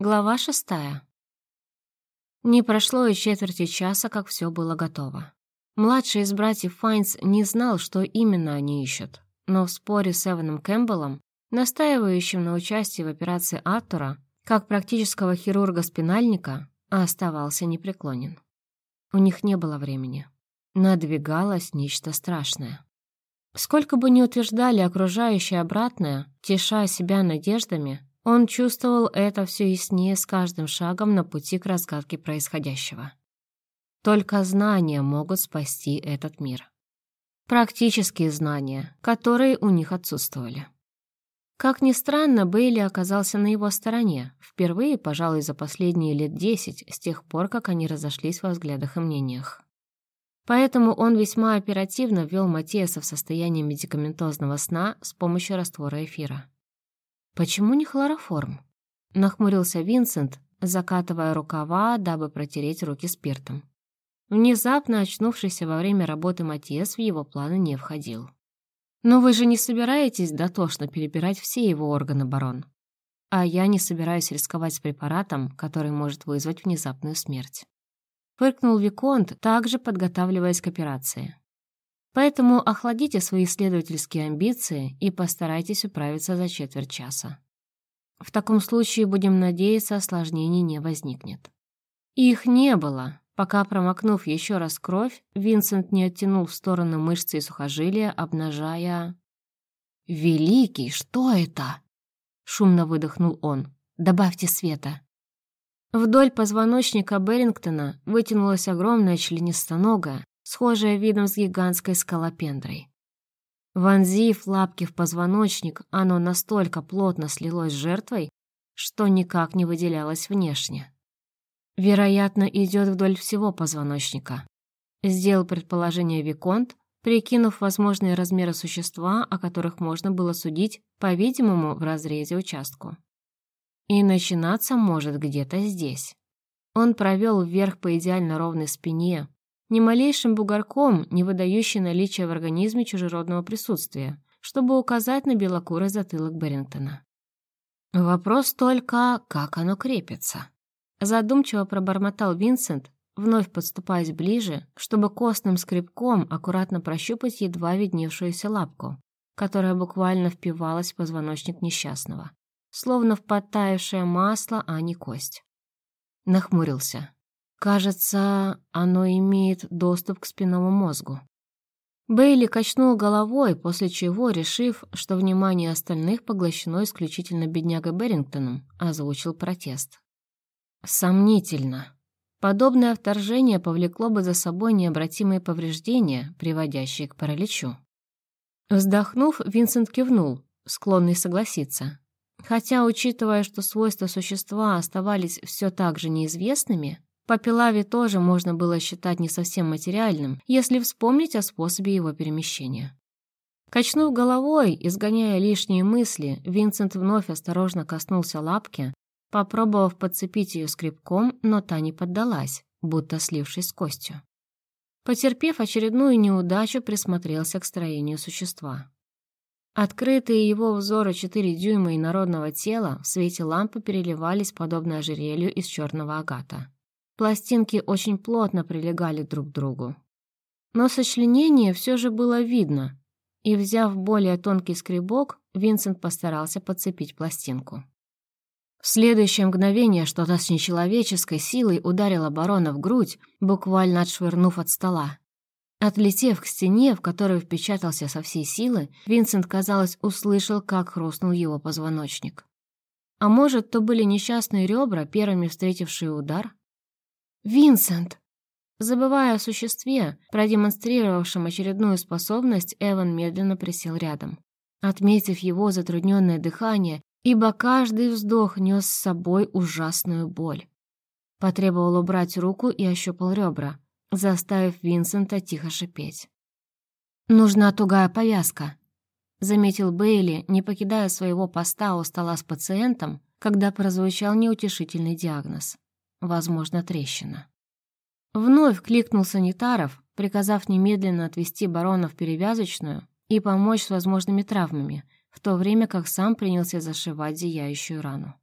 Глава шестая. Не прошло и четверти часа, как все было готово. Младший из братьев Файнс не знал, что именно они ищут, но в споре с Эваном Кэмпбеллом, настаивающим на участии в операции Артура, как практического хирурга-спинальника, оставался непреклонен. У них не было времени. Надвигалось нечто страшное. Сколько бы ни утверждали окружающие обратное, теша себя надеждами, он чувствовал это все яснее с каждым шагом на пути к разгадке происходящего. Только знания могут спасти этот мир. Практические знания, которые у них отсутствовали. Как ни странно, Бейли оказался на его стороне, впервые, пожалуй, за последние лет десять, с тех пор, как они разошлись во взглядах и мнениях. Поэтому он весьма оперативно ввел Матиаса в состояние медикаментозного сна с помощью раствора эфира. «Почему не хлороформ?» — нахмурился Винсент, закатывая рукава, дабы протереть руки спиртом. Внезапно очнувшийся во время работы Матиас в его планы не входил. «Но вы же не собираетесь дотошно перебирать все его органы, барон. А я не собираюсь рисковать с препаратом, который может вызвать внезапную смерть». Фыркнул Виконт, также подготавливаясь к операции. Поэтому охладите свои исследовательские амбиции и постарайтесь управиться за четверть часа. В таком случае, будем надеяться, осложнений не возникнет. Их не было, пока, промокнув еще раз кровь, Винсент не оттянул в сторону мышцы и сухожилия, обнажая... «Великий, что это?» — шумно выдохнул он. «Добавьте света». Вдоль позвоночника Берингтона вытянулась огромная членистоногая, схожая видом с гигантской скалопендрой. Вонзив лапки в позвоночник, оно настолько плотно слилось с жертвой, что никак не выделялось внешне. Вероятно, идет вдоль всего позвоночника. Сделал предположение Виконт, прикинув возможные размеры существа, о которых можно было судить, по-видимому, в разрезе участку. И начинаться может где-то здесь. Он провел вверх по идеально ровной спине, ни малейшим бугорком, не выдающий наличие в организме чужеродного присутствия, чтобы указать на белокурый затылок Берингтона. Вопрос только, как оно крепится. Задумчиво пробормотал Винсент, вновь подступаясь ближе, чтобы костным скребком аккуратно прощупать едва видневшуюся лапку, которая буквально впивалась в позвоночник несчастного, словно в подтаявшее масло, а не кость. Нахмурился. Кажется, оно имеет доступ к спинному мозгу. Бейли качнул головой, после чего, решив, что внимание остальных поглощено исключительно беднягой Берингтоном, озвучил протест. Сомнительно. Подобное вторжение повлекло бы за собой необратимые повреждения, приводящие к параличу. Вздохнув, Винсент кивнул, склонный согласиться. Хотя, учитывая, что свойства существа оставались все так же неизвестными, Папилави тоже можно было считать не совсем материальным, если вспомнить о способе его перемещения. Качнув головой, изгоняя лишние мысли, Винсент вновь осторожно коснулся лапки, попробовав подцепить ее скребком, но та не поддалась, будто слившись с костью. Потерпев очередную неудачу, присмотрелся к строению существа. Открытые его взоры четыре дюйма инородного тела в свете лампы переливались подобно ожерелью из черного агата. Пластинки очень плотно прилегали друг к другу. Но сочленение все же было видно, и, взяв более тонкий скребок, Винсент постарался подцепить пластинку. В следующее мгновение что-то с нечеловеческой силой ударило барона в грудь, буквально отшвырнув от стола. Отлетев к стене, в которую впечатался со всей силы, Винсент, казалось, услышал, как хрустнул его позвоночник. А может, то были несчастные ребра, первыми встретившие удар? «Винсент!» Забывая о существе, продемонстрировавшем очередную способность, Эван медленно присел рядом, отметив его затрудненное дыхание, ибо каждый вздох нес с собой ужасную боль. Потребовал убрать руку и ощупал ребра, заставив Винсента тихо шипеть. «Нужна тугая повязка», — заметил Бейли, не покидая своего поста у стола с пациентом, когда прозвучал неутешительный диагноз возможно, трещина. Вновь кликнул санитаров, приказав немедленно отвезти барона в перевязочную и помочь с возможными травмами, в то время как сам принялся зашивать зияющую рану.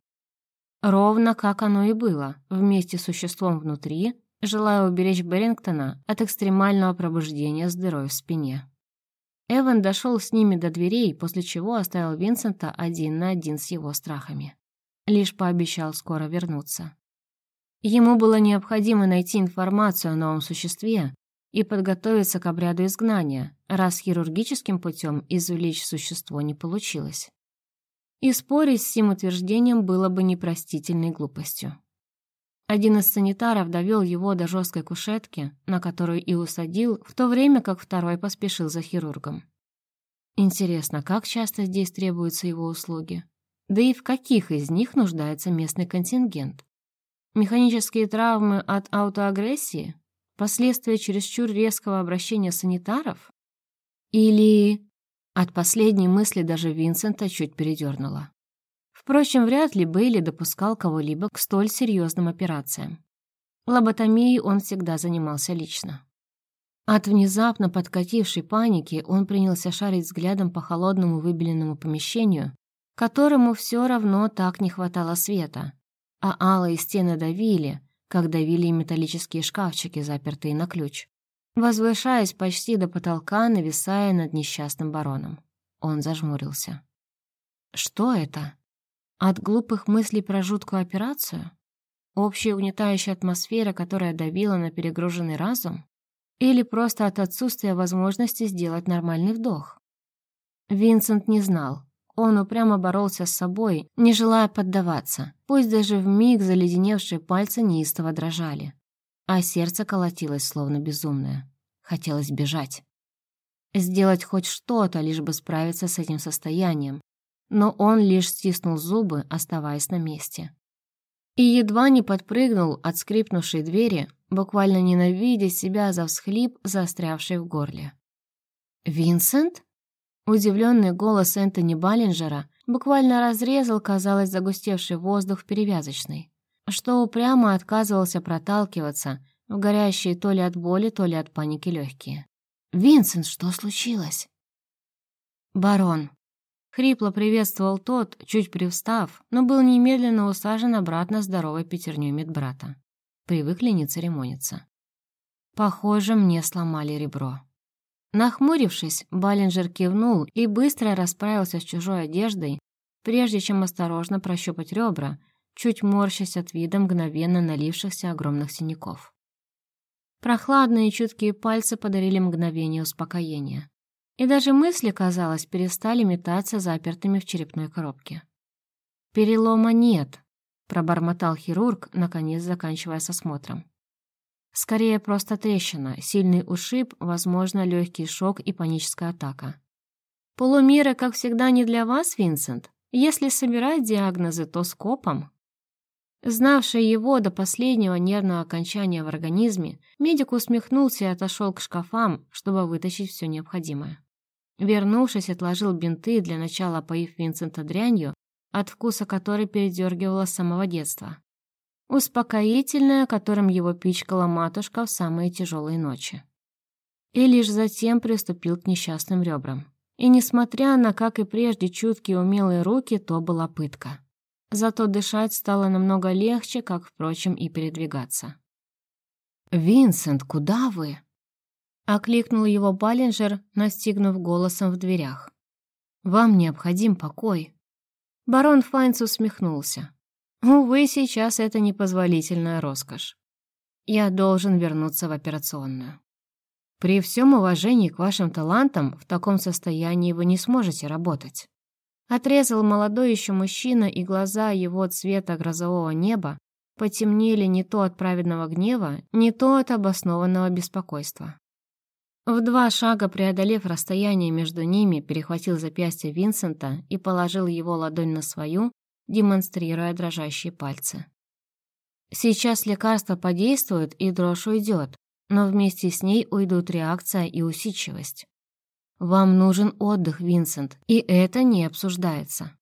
Ровно как оно и было, вместе с существом внутри, желая уберечь Берингтона от экстремального пробуждения с дырой в спине. Эван дошел с ними до дверей, после чего оставил Винсента один на один с его страхами. Лишь пообещал скоро вернуться. Ему было необходимо найти информацию о новом существе и подготовиться к обряду изгнания, раз хирургическим путем извлечь существо не получилось. И спорить с тем утверждением было бы непростительной глупостью. Один из санитаров довел его до жесткой кушетки, на которую и усадил, в то время как второй поспешил за хирургом. Интересно, как часто здесь требуются его услуги? Да и в каких из них нуждается местный контингент? Механические травмы от аутоагрессии? Последствия чересчур резкого обращения санитаров? Или... От последней мысли даже Винсента чуть передернуло. Впрочем, вряд ли Бейли допускал кого-либо к столь серьезным операциям. Лоботомией он всегда занимался лично. От внезапно подкатившей паники он принялся шарить взглядом по холодному выбеленному помещению, которому все равно так не хватало света, а алые стены давили, как давили металлические шкафчики, запертые на ключ, возвышаясь почти до потолка, нависая над несчастным бароном. Он зажмурился. «Что это?» От глупых мыслей про жуткую операцию? Общая угнетающая атмосфера, которая давила на перегруженный разум? Или просто от отсутствия возможности сделать нормальный вдох? Винсент не знал. Он упрямо боролся с собой, не желая поддаваться, пусть даже в миг заледеневшие пальцы неистово дрожали. А сердце колотилось, словно безумное. Хотелось бежать. Сделать хоть что-то, лишь бы справиться с этим состоянием, но он лишь стиснул зубы, оставаясь на месте. И едва не подпрыгнул от скрипнувшей двери, буквально ненавидя себя за всхлип, застрявший в горле. «Винсент?» Удивленный голос Энтони Баллинджера буквально разрезал, казалось, загустевший воздух в перевязочной, что упрямо отказывался проталкиваться в горящие то ли от боли, то ли от паники легкие. «Винсент, что случилось?» «Барон», Хрипло приветствовал тот, чуть привстав, но был немедленно усажен обратно здоровой пятерней медбрата. Привыкли не церемониться. Похоже, мне сломали ребро. Нахмурившись, Баллинджер кивнул и быстро расправился с чужой одеждой, прежде чем осторожно прощупать ребра, чуть морщась от вида мгновенно налившихся огромных синяков. Прохладные чуткие пальцы подарили мгновение успокоения. И даже мысли, казалось, перестали метаться запертыми в черепной коробке. «Перелома нет», — пробормотал хирург, наконец заканчивая с осмотром. «Скорее просто трещина, сильный ушиб, возможно, легкий шок и паническая атака. Полумеры, как всегда, не для вас, Винсент. Если собирать диагнозы, то скопом». Знавший его до последнего нервного окончания в организме, медик усмехнулся и отошел к шкафам, чтобы вытащить все необходимое. Вернувшись, отложил бинты, для начала поив Винсента дрянью, от вкуса которой передергивала с самого детства. Успокоительное, которым его пичкала матушка в самые тяжелые ночи. И лишь затем приступил к несчастным ребрам. И несмотря на, как и прежде, чуткие умелые руки, то была пытка. Зато дышать стало намного легче, как, впрочем, и передвигаться. «Винсент, куда вы?» Окликнул его Баллинджер, настигнув голосом в дверях. «Вам необходим покой». Барон Файнц усмехнулся. «Увы, сейчас это непозволительная роскошь. Я должен вернуться в операционную. При всем уважении к вашим талантам в таком состоянии вы не сможете работать». Отрезал молодой еще мужчина, и глаза его цвета грозового неба потемнели не то от праведного гнева, не то от обоснованного беспокойства. В два шага преодолев расстояние между ними, перехватил запястье Винсента и положил его ладонь на свою, демонстрируя дрожащие пальцы. Сейчас лекарство подействует и дрожь уйдет, но вместе с ней уйдут реакция и усидчивость. Вам нужен отдых, Винсент, и это не обсуждается.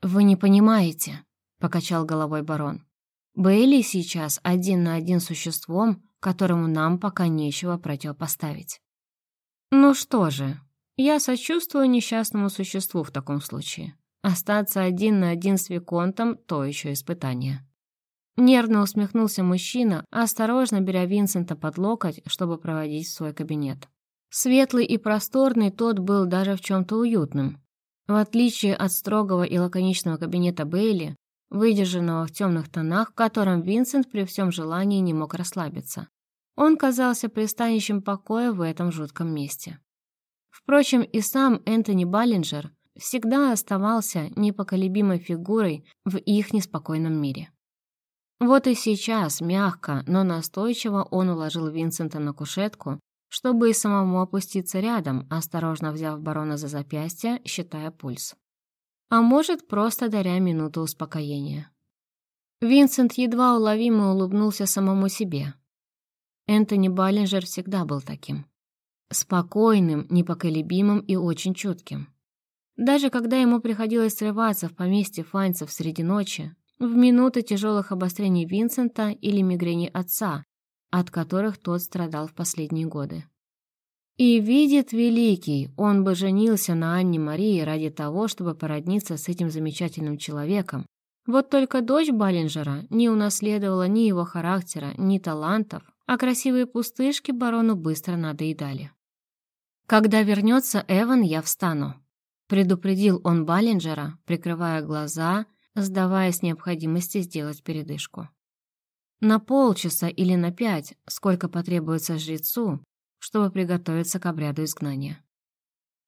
Вы не понимаете, покачал головой барон. Бейли сейчас один на один с существом, которому нам пока нечего противопоставить. Ну что же, я сочувствую несчастному существу в таком случае. Остаться один на один с Виконтом — то еще испытание. Нервно усмехнулся мужчина, осторожно беря Винсента под локоть, чтобы проводить в свой кабинет. Светлый и просторный тот был даже в чем-то уютным. В отличие от строгого и лаконичного кабинета Бейли, выдержанного в темных тонах, в котором Винсент при всем желании не мог расслабиться. Он казался пристанищем покоя в этом жутком месте. Впрочем, и сам Энтони Баллинджер всегда оставался непоколебимой фигурой в их неспокойном мире. Вот и сейчас, мягко, но настойчиво он уложил Винсента на кушетку, чтобы и самому опуститься рядом, осторожно взяв барона за запястье, считая пульс а может, просто даря минуту успокоения. Винсент едва уловимо улыбнулся самому себе. Энтони Баллинджер всегда был таким. Спокойным, непоколебимым и очень чутким. Даже когда ему приходилось срываться в поместье Файнцев среди ночи, в минуты тяжелых обострений Винсента или мигрени отца, от которых тот страдал в последние годы. И видит великий, он бы женился на Анне Марии ради того, чтобы породниться с этим замечательным человеком. Вот только дочь Баллинджера не унаследовала ни его характера, ни талантов, а красивые пустышки барону быстро надоедали. «Когда вернется Эван, я встану», — предупредил он Баллинджера, прикрывая глаза, сдаваясь необходимости сделать передышку. На полчаса или на пять, сколько потребуется жрецу, чтобы приготовиться к обряду изгнания.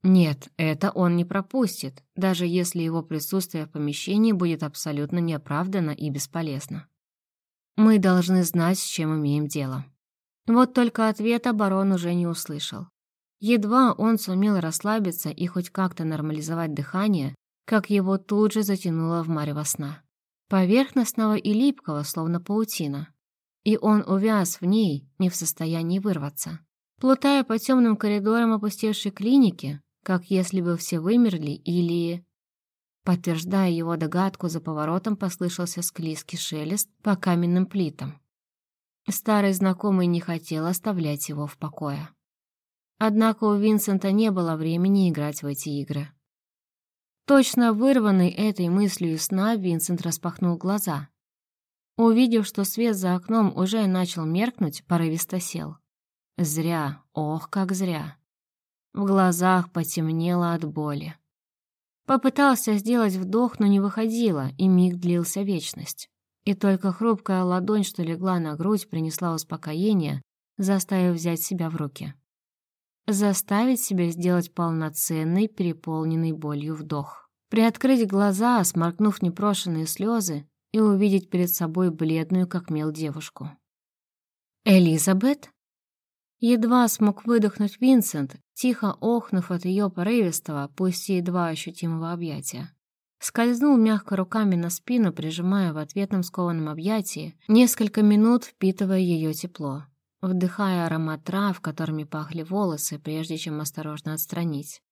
Нет, это он не пропустит, даже если его присутствие в помещении будет абсолютно неоправданно и бесполезно. Мы должны знать, с чем имеем дело. Вот только ответа барон уже не услышал. Едва он сумел расслабиться и хоть как-то нормализовать дыхание, как его тут же затянуло в марево сна. Поверхностного и липкого, словно паутина. И он увяз в ней, не в состоянии вырваться. Плутая по темным коридорам опустевшей клиники, как если бы все вымерли или... Подтверждая его догадку, за поворотом послышался склизкий шелест по каменным плитам. Старый знакомый не хотел оставлять его в покое. Однако у Винсента не было времени играть в эти игры. Точно вырванный этой мыслью из сна, Винсент распахнул глаза. Увидев, что свет за окном уже начал меркнуть, порывисто сел. Зря, ох, как зря. В глазах потемнело от боли. Попытался сделать вдох, но не выходило, и миг длился вечность. И только хрупкая ладонь, что легла на грудь, принесла успокоение, заставив взять себя в руки. Заставить себя сделать полноценный, переполненный болью вдох. Приоткрыть глаза, сморкнув непрошенные слезы, и увидеть перед собой бледную, как мел, девушку. «Элизабет?» Едва смог выдохнуть Винсент, тихо охнув от ее порывистого, пусть и едва ощутимого объятия. Скользнул мягко руками на спину, прижимая в ответном скованном объятии, несколько минут впитывая ее тепло, вдыхая аромат трав, которыми пахли волосы, прежде чем осторожно отстранить.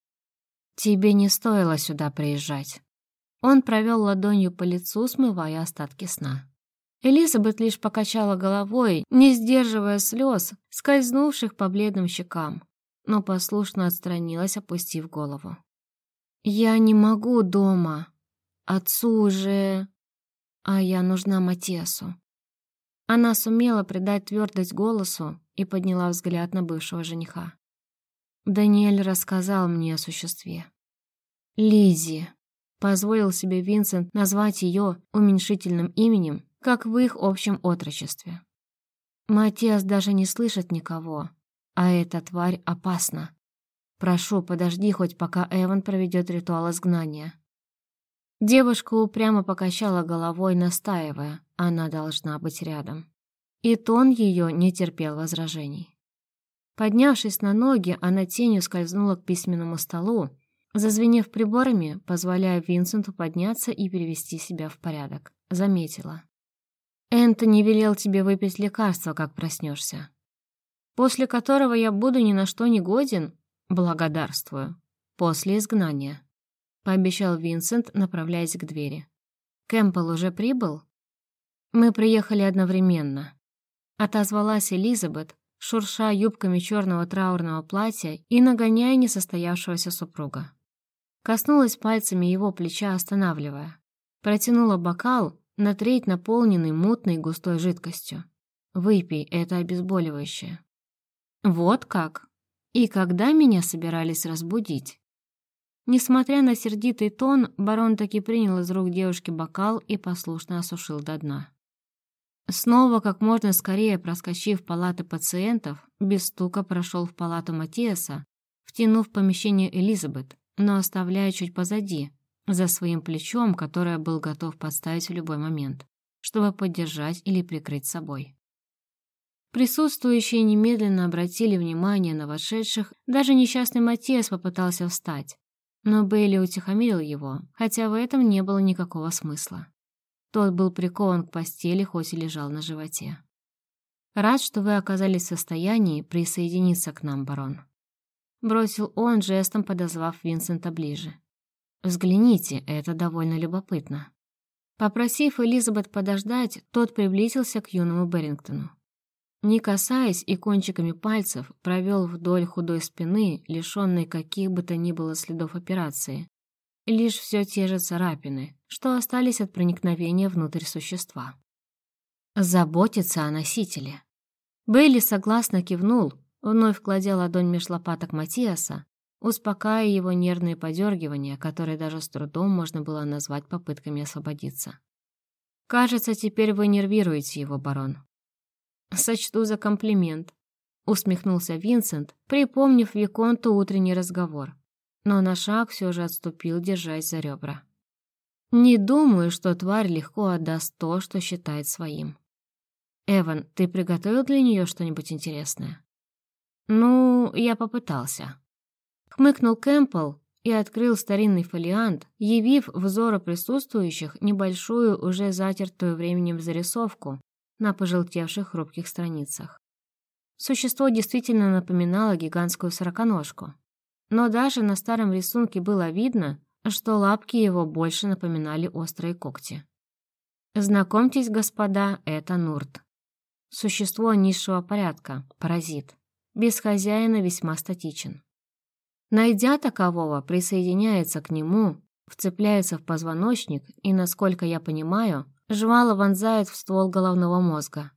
«Тебе не стоило сюда приезжать». Он провел ладонью по лицу, смывая остатки сна. Элизабет лишь покачала головой, не сдерживая слез, скользнувших по бледным щекам, но послушно отстранилась, опустив голову. «Я не могу дома. Отцу уже... А я нужна Матесу». Она сумела придать твердость голосу и подняла взгляд на бывшего жениха. Даниэль рассказал мне о существе. Лизи. Позволил себе Винсент назвать ее уменьшительным именем как в их общем отрочестве. Матиас даже не слышит никого, а эта тварь опасна. Прошу, подожди хоть пока Эван проведет ритуал изгнания. Девушка упрямо покачала головой, настаивая, она должна быть рядом. И тон ее не терпел возражений. Поднявшись на ноги, она тенью скользнула к письменному столу, зазвенев приборами, позволяя Винсенту подняться и привести себя в порядок. Заметила. Энтони велел тебе выпить лекарство, как проснешься, после которого я буду ни на что не годен, благодарствую, после изгнания», — пообещал Винсент, направляясь к двери. «Кэмпбелл уже прибыл?» «Мы приехали одновременно», — отозвалась Элизабет, шурша юбками черного траурного платья и нагоняя несостоявшегося супруга. Коснулась пальцами его плеча, останавливая. Протянула бокал, на треть наполненный мутной густой жидкостью. «Выпей, это обезболивающее». «Вот как? И когда меня собирались разбудить?» Несмотря на сердитый тон, барон таки принял из рук девушки бокал и послушно осушил до дна. Снова, как можно скорее проскочив палаты пациентов, без стука прошел в палату Матиаса, втянув помещение Элизабет, но оставляя чуть позади, за своим плечом, которое был готов подставить в любой момент, чтобы поддержать или прикрыть собой. Присутствующие немедленно обратили внимание на вошедших, даже несчастный Матиас попытался встать, но Бейли утихомирил его, хотя в этом не было никакого смысла. Тот был прикован к постели, хоть и лежал на животе. «Рад, что вы оказались в состоянии присоединиться к нам, барон», бросил он, жестом подозвав Винсента ближе. «Взгляните, это довольно любопытно». Попросив Элизабет подождать, тот приблизился к юному Берингтону. Не касаясь и кончиками пальцев, провел вдоль худой спины, лишенной каких бы то ни было следов операции, Лишь все те же царапины, что остались от проникновения внутрь существа. Заботиться о носителе. Бейли согласно кивнул, вновь кладя ладонь меж лопаток Матиаса, успокаивая его нервные подергивания, которые даже с трудом можно было назвать попытками освободиться. «Кажется, теперь вы нервируете его, барон». «Сочту за комплимент», — усмехнулся Винсент, припомнив Виконту утренний разговор но на шаг все же отступил, держась за ребра. Не думаю, что тварь легко отдаст то, что считает своим. «Эван, ты приготовил для нее что-нибудь интересное?» «Ну, я попытался». Хмыкнул Кэмпбелл и открыл старинный фолиант, явив взору присутствующих небольшую, уже затертую временем зарисовку на пожелтевших хрупких страницах. Существо действительно напоминало гигантскую сороконожку но даже на старом рисунке было видно, что лапки его больше напоминали острые когти. Знакомьтесь, господа, это Нурт. Существо низшего порядка, паразит. Без хозяина весьма статичен. Найдя такового, присоединяется к нему, вцепляется в позвоночник и, насколько я понимаю, жвало вонзает в ствол головного мозга.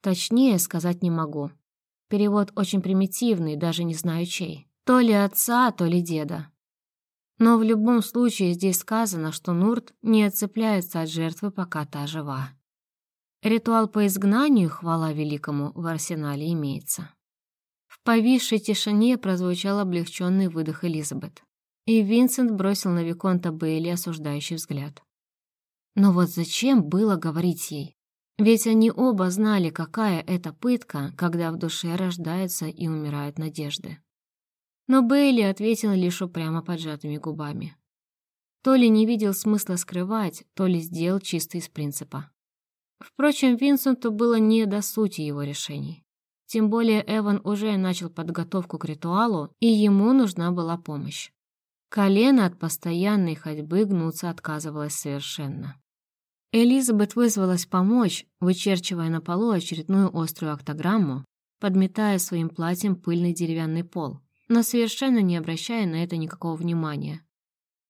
Точнее сказать не могу. Перевод очень примитивный, даже не знаю чей. То ли отца, то ли деда. Но в любом случае здесь сказано, что Нурт не отцепляется от жертвы, пока та жива. Ритуал по изгнанию, хвала великому, в арсенале имеется. В повисшей тишине прозвучал облегченный выдох Элизабет, и Винсент бросил на Виконта Бейли осуждающий взгляд. Но вот зачем было говорить ей? Ведь они оба знали, какая это пытка, когда в душе рождаются и умирают надежды. Но Бейли ответил лишь упрямо поджатыми губами. То ли не видел смысла скрывать, то ли сделал чисто из принципа. Впрочем, Винсенту было не до сути его решений. Тем более Эван уже начал подготовку к ритуалу, и ему нужна была помощь. Колено от постоянной ходьбы гнуться отказывалось совершенно. Элизабет вызвалась помочь, вычерчивая на полу очередную острую октограмму, подметая своим платьем пыльный деревянный пол но совершенно не обращая на это никакого внимания.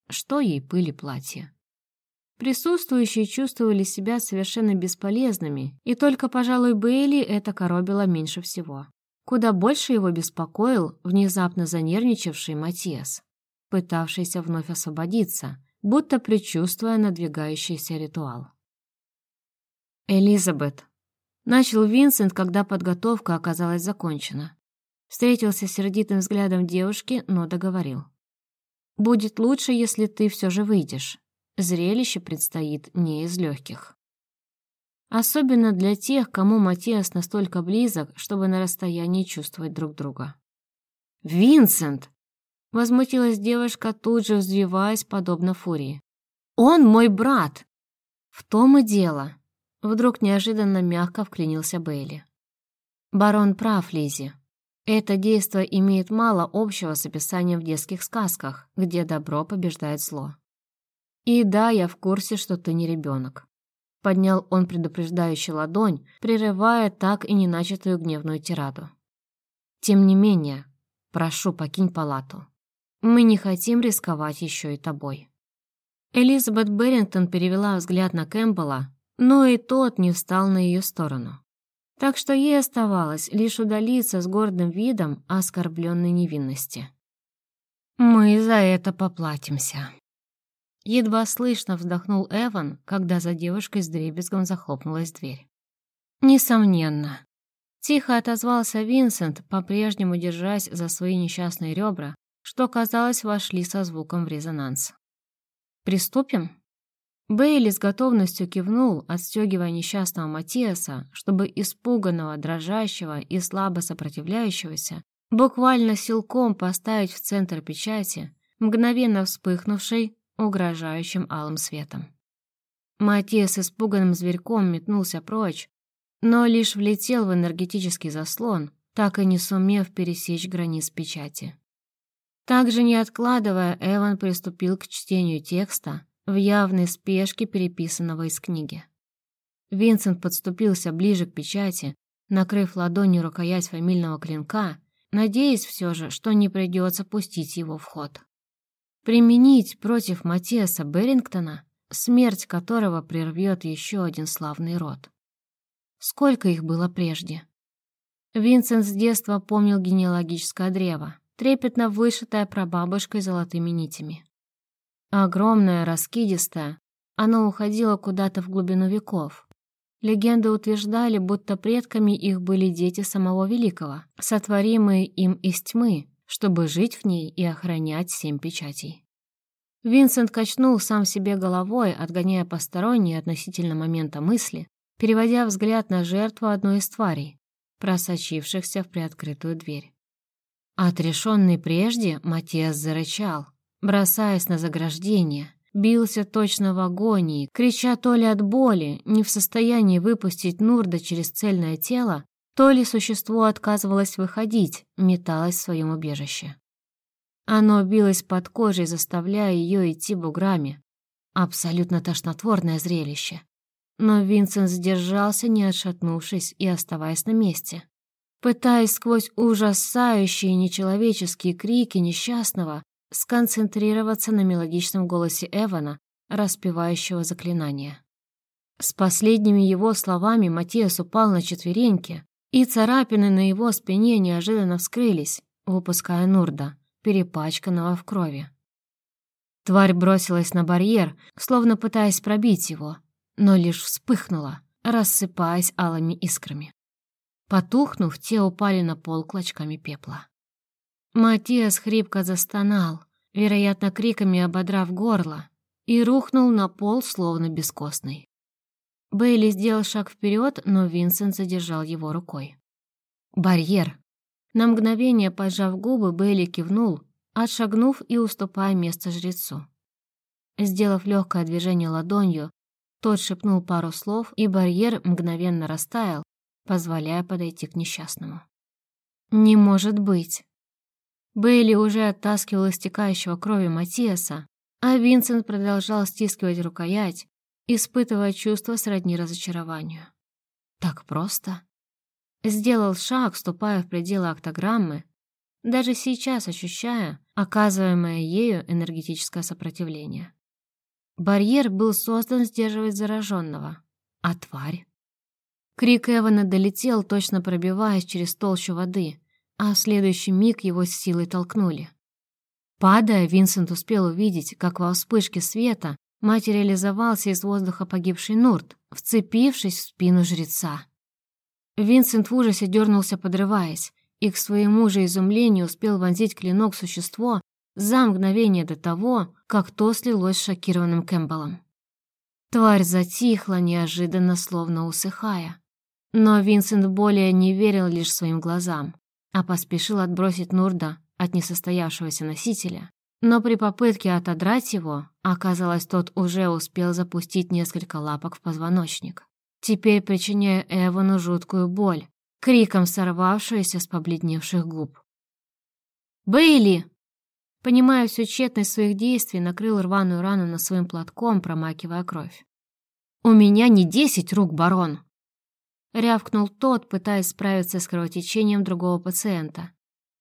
Что ей пыли платья? Присутствующие чувствовали себя совершенно бесполезными, и только, пожалуй, Бейли это коробило меньше всего. Куда больше его беспокоил внезапно занервничавший Матиас, пытавшийся вновь освободиться, будто предчувствуя надвигающийся ритуал. «Элизабет», — начал Винсент, когда подготовка оказалась закончена. Встретился с сердитым взглядом девушки, но договорил. «Будет лучше, если ты все же выйдешь. Зрелище предстоит не из легких». Особенно для тех, кому Матиас настолько близок, чтобы на расстоянии чувствовать друг друга. «Винсент!» — возмутилась девушка, тут же взвиваясь, подобно фурии. «Он мой брат!» «В том и дело!» — вдруг неожиданно мягко вклинился Бейли. «Барон прав, Лизи. Это действо имеет мало общего с описанием в детских сказках, где добро побеждает зло. И да, я в курсе, что ты не ребенок. Поднял он предупреждающий ладонь, прерывая так и не начатую гневную тираду. Тем не менее, прошу, покинь палату. Мы не хотим рисковать еще и тобой». Элизабет Беррингтон перевела взгляд на Кэмпбелла, но и тот не встал на ее сторону. Так что ей оставалось лишь удалиться с гордым видом оскорбленной невинности. «Мы за это поплатимся». Едва слышно вздохнул Эван, когда за девушкой с дребезгом захлопнулась дверь. «Несомненно». Тихо отозвался Винсент, по-прежнему держась за свои несчастные ребра, что, казалось, вошли со звуком в резонанс. «Приступим?» Бейли с готовностью кивнул, отстегивая несчастного Матиаса, чтобы испуганного, дрожащего и слабо сопротивляющегося буквально силком поставить в центр печати, мгновенно вспыхнувшей угрожающим алым светом. Матиас испуганным зверьком метнулся прочь, но лишь влетел в энергетический заслон, так и не сумев пересечь границ печати. Также не откладывая, Эван приступил к чтению текста в явной спешке переписанного из книги. Винсент подступился ближе к печати, накрыв ладонью рукоять фамильного клинка, надеясь все же, что не придется пустить его в ход. Применить против Матиаса Берингтона, смерть которого прервет еще один славный род. Сколько их было прежде? Винсент с детства помнил генеалогическое древо, трепетно вышитое прабабушкой золотыми нитями. Огромное, раскидистое, оно уходило куда-то в глубину веков. Легенды утверждали, будто предками их были дети самого Великого, сотворимые им из тьмы, чтобы жить в ней и охранять семь печатей. Винсент качнул сам себе головой, отгоняя посторонние относительно момента мысли, переводя взгляд на жертву одной из тварей, просочившихся в приоткрытую дверь. Отрешенный прежде, Матиас зарычал, бросаясь на заграждение, бился точно в агонии, крича то ли от боли, не в состоянии выпустить Нурда через цельное тело, то ли существо отказывалось выходить, металось в своем убежище. Оно билось под кожей, заставляя ее идти буграми. Абсолютно тошнотворное зрелище. Но Винсент сдержался, не отшатнувшись и оставаясь на месте. Пытаясь сквозь ужасающие нечеловеческие крики несчастного сконцентрироваться на мелодичном голосе Эвана, распевающего заклинание. С последними его словами Матиас упал на четвереньки, и царапины на его спине неожиданно вскрылись, выпуская Нурда, перепачканного в крови. Тварь бросилась на барьер, словно пытаясь пробить его, но лишь вспыхнула, рассыпаясь алыми искрами. Потухнув, те упали на пол клочками пепла. Матиас хрипко застонал, вероятно, криками ободрав горло, и рухнул на пол, словно бескостный. Бейли сделал шаг вперед, но Винсент задержал его рукой. «Барьер!» На мгновение, поджав губы, Бейли кивнул, отшагнув и уступая место жрецу. Сделав легкое движение ладонью, тот шепнул пару слов, и барьер мгновенно растаял, позволяя подойти к несчастному. «Не может быть!» Бейли уже оттаскивал истекающего крови Матиаса, а Винсент продолжал стискивать рукоять, испытывая чувство сродни разочарованию. Так просто. Сделал шаг, вступая в пределы октограммы, даже сейчас ощущая оказываемое ею энергетическое сопротивление. Барьер был создан сдерживать зараженного, а тварь? Крик Эвана долетел, точно пробиваясь через толщу воды, а в следующий миг его с силой толкнули. Падая, Винсент успел увидеть, как во вспышке света материализовался из воздуха погибший Нурт, вцепившись в спину жреца. Винсент в ужасе дернулся, подрываясь, и к своему же изумлению успел вонзить клинок существо за мгновение до того, как то слилось с шокированным Кэмпбеллом. Тварь затихла, неожиданно, словно усыхая. Но Винсент более не верил лишь своим глазам, а поспешил отбросить Нурда от несостоявшегося носителя но при попытке отодрать его, оказалось, тот уже успел запустить несколько лапок в позвоночник, теперь причиняя Эвану жуткую боль, криком сорвавшуюся с побледневших губ. «Бейли!» Понимая всю тщетность своих действий, накрыл рваную рану на своим платком, промакивая кровь. «У меня не десять рук, барон!» Рявкнул тот, пытаясь справиться с кровотечением другого пациента.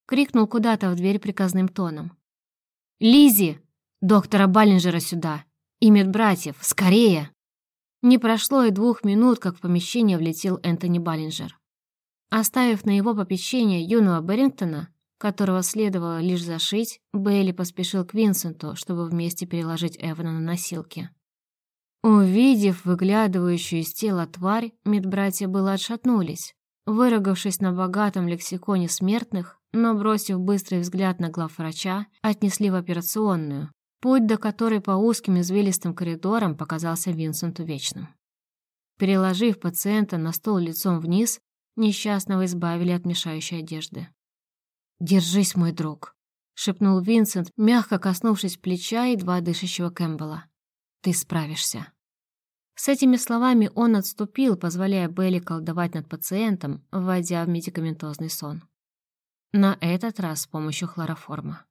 Крикнул куда-то в дверь приказным тоном. Лизи! Доктора Баллинджера сюда! И медбратьев! Скорее!» Не прошло и двух минут, как в помещение влетел Энтони Баллинджер. Оставив на его попечение юного Берингтона, которого следовало лишь зашить, Бейли поспешил к Винсенту, чтобы вместе переложить Эвана на носилки. Увидев выглядывающую из тела тварь, медбратья было отшатнулись, выругавшись на богатом лексиконе смертных, но, бросив быстрый взгляд на главврача, отнесли в операционную, путь до которой по узким извилистым коридорам показался Винсенту вечным. Переложив пациента на стол лицом вниз, несчастного избавили от мешающей одежды. «Держись, мой друг», — шепнул Винсент, мягко коснувшись плеча едва дышащего Кэмпбелла. «Ты справишься». С этими словами он отступил, позволяя Белли колдовать над пациентом, вводя в медикаментозный сон. На этот раз с помощью хлороформа.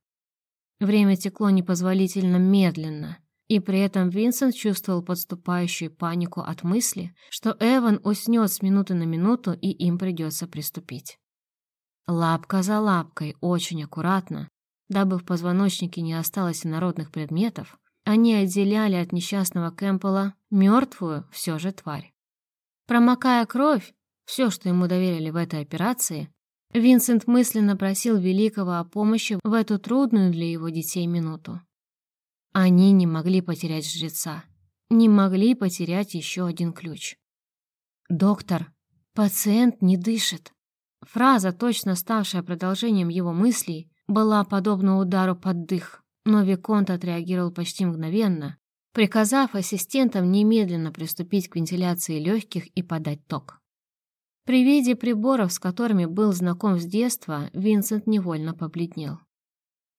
Время текло непозволительно медленно, и при этом Винсент чувствовал подступающую панику от мысли, что Эван уснет с минуты на минуту, и им придется приступить. Лапка за лапкой, очень аккуратно, дабы в позвоночнике не осталось инородных предметов, они отделяли от несчастного Кэмпбелла мертвую все же тварь. Промокая кровь, все, что ему доверили в этой операции, Винсент мысленно просил Великого о помощи в эту трудную для его детей минуту. Они не могли потерять жреца, не могли потерять еще один ключ. «Доктор, пациент не дышит». Фраза, точно ставшая продолжением его мыслей, была подобна удару под дых. Но Виконт отреагировал почти мгновенно, приказав ассистентам немедленно приступить к вентиляции легких и подать ток. При виде приборов, с которыми был знаком с детства, Винсент невольно побледнел.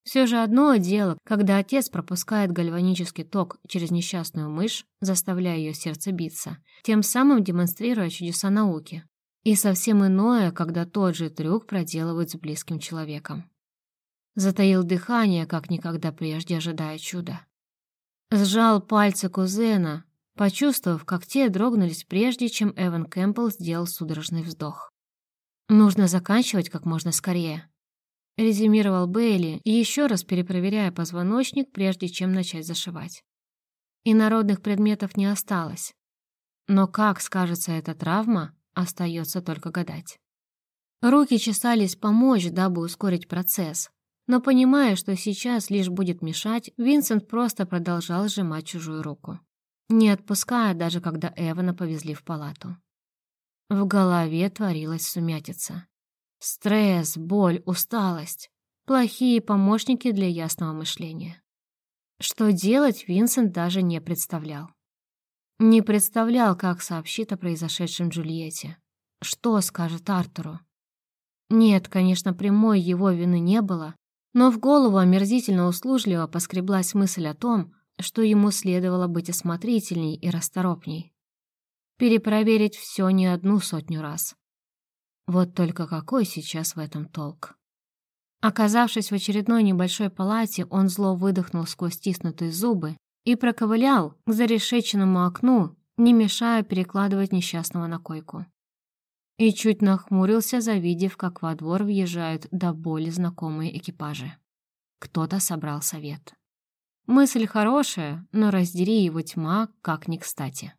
Все же одно дело, когда отец пропускает гальванический ток через несчастную мышь, заставляя ее сердце биться, тем самым демонстрируя чудеса науки. И совсем иное, когда тот же трюк проделывают с близким человеком. Затаил дыхание, как никогда прежде ожидая чуда. Сжал пальцы кузена, почувствовав, как те дрогнулись прежде, чем Эван Кэмпбелл сделал судорожный вздох. «Нужно заканчивать как можно скорее», — резюмировал Бейли, еще раз перепроверяя позвоночник, прежде чем начать зашивать. И народных предметов не осталось. Но как скажется эта травма, остается только гадать. Руки чесались помочь, дабы ускорить процесс, но понимая, что сейчас лишь будет мешать, Винсент просто продолжал сжимать чужую руку, не отпуская даже когда Эвана повезли в палату. В голове творилась сумятица. Стресс, боль, усталость — плохие помощники для ясного мышления. Что делать, Винсент даже не представлял. Не представлял, как сообщит о произошедшем Джульетте. Что скажет Артуру? Нет, конечно, прямой его вины не было, но в голову омерзительно услужливо поскреблась мысль о том, что ему следовало быть осмотрительней и расторопней. Перепроверить все не одну сотню раз. Вот только какой сейчас в этом толк? Оказавшись в очередной небольшой палате, он зло выдохнул сквозь стиснутые зубы и проковылял к зарешеченному окну, не мешая перекладывать несчастного на койку и чуть нахмурился, завидев, как во двор въезжают до боли знакомые экипажи. Кто-то собрал совет. Мысль хорошая, но раздери его тьма как ни кстати.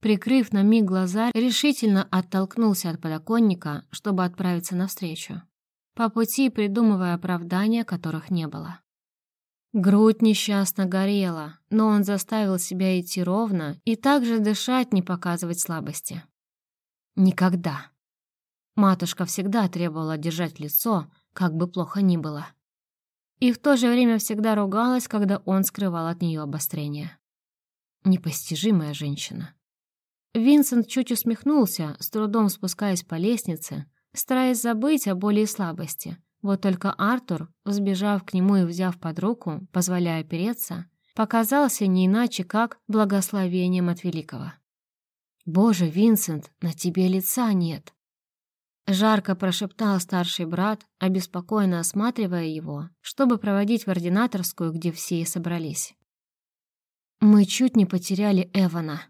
Прикрыв на миг глаза, решительно оттолкнулся от подоконника, чтобы отправиться навстречу, по пути придумывая оправдания, которых не было. Грудь несчастно горела, но он заставил себя идти ровно и также дышать, не показывать слабости. Никогда. Матушка всегда требовала держать лицо, как бы плохо ни было. И в то же время всегда ругалась, когда он скрывал от нее обострение. Непостижимая женщина. Винсент чуть усмехнулся, с трудом спускаясь по лестнице, стараясь забыть о боли и слабости. Вот только Артур, взбежав к нему и взяв под руку, позволяя опереться, показался не иначе, как благословением от великого. «Боже, Винсент, на тебе лица нет!» Жарко прошептал старший брат, обеспокоенно осматривая его, чтобы проводить в ординаторскую, где все и собрались. «Мы чуть не потеряли Эвана»,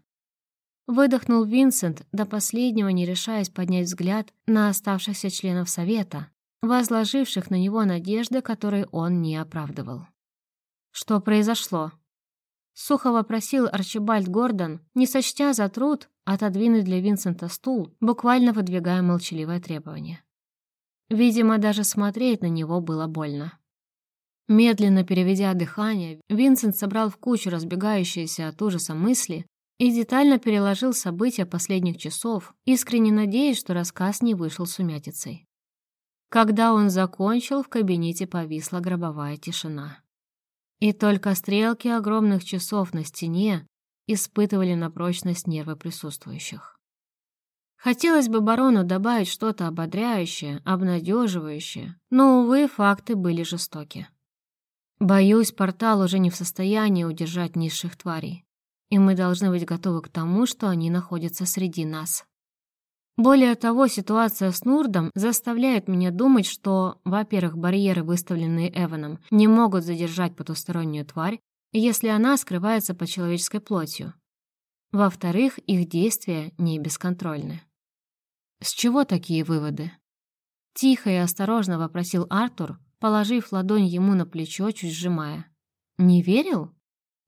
Выдохнул Винсент, до последнего не решаясь поднять взгляд на оставшихся членов совета, возложивших на него надежды, которые он не оправдывал. Что произошло? Сухо вопросил Арчибальд Гордон, не сочтя за труд отодвинуть для Винсента стул, буквально выдвигая молчаливое требование. Видимо, даже смотреть на него было больно. Медленно переведя дыхание, Винсент собрал в кучу разбегающиеся от ужаса мысли и детально переложил события последних часов, искренне надеясь, что рассказ не вышел сумятицей. Когда он закончил, в кабинете повисла гробовая тишина. И только стрелки огромных часов на стене испытывали на прочность нервы присутствующих. Хотелось бы барону добавить что-то ободряющее, обнадеживающее, но, увы, факты были жестоки. Боюсь, портал уже не в состоянии удержать низших тварей, и мы должны быть готовы к тому, что они находятся среди нас. Более того, ситуация с Нурдом заставляет меня думать, что, во-первых, барьеры, выставленные Эваном, не могут задержать потустороннюю тварь, если она скрывается под человеческой плотью. Во-вторых, их действия не бесконтрольны. С чего такие выводы? Тихо и осторожно вопросил Артур, положив ладонь ему на плечо, чуть сжимая. Не верил?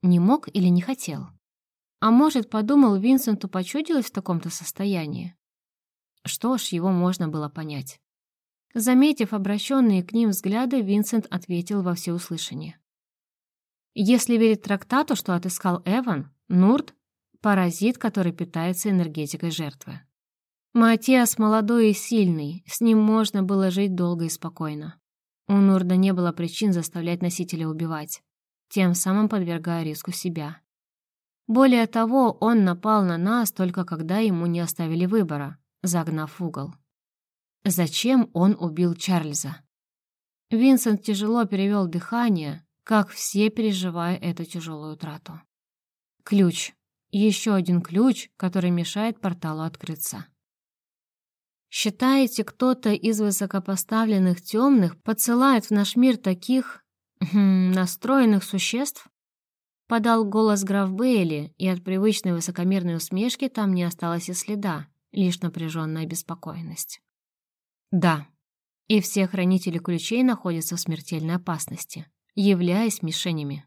Не мог или не хотел? А может, подумал, Винсенту почудилось в таком-то состоянии? Что ж, его можно было понять. Заметив обращенные к ним взгляды, Винсент ответил во всеуслышание. Если верить трактату, что отыскал Эван, Нурд — паразит, который питается энергетикой жертвы. Матиас молодой и сильный, с ним можно было жить долго и спокойно. У Нурда не было причин заставлять носителя убивать, тем самым подвергая риску себя. Более того, он напал на нас только когда ему не оставили выбора, загнав в угол. Зачем он убил Чарльза? Винсент тяжело перевел дыхание, как все переживая эту тяжелую утрату. Ключ. Еще один ключ, который мешает порталу открыться. Считаете, кто-то из высокопоставленных темных подсылает в наш мир таких хм, настроенных существ? Подал голос граф Бейли, и от привычной высокомерной усмешки там не осталось и следа лишь напряженная беспокойность. Да, и все хранители ключей находятся в смертельной опасности, являясь мишенями.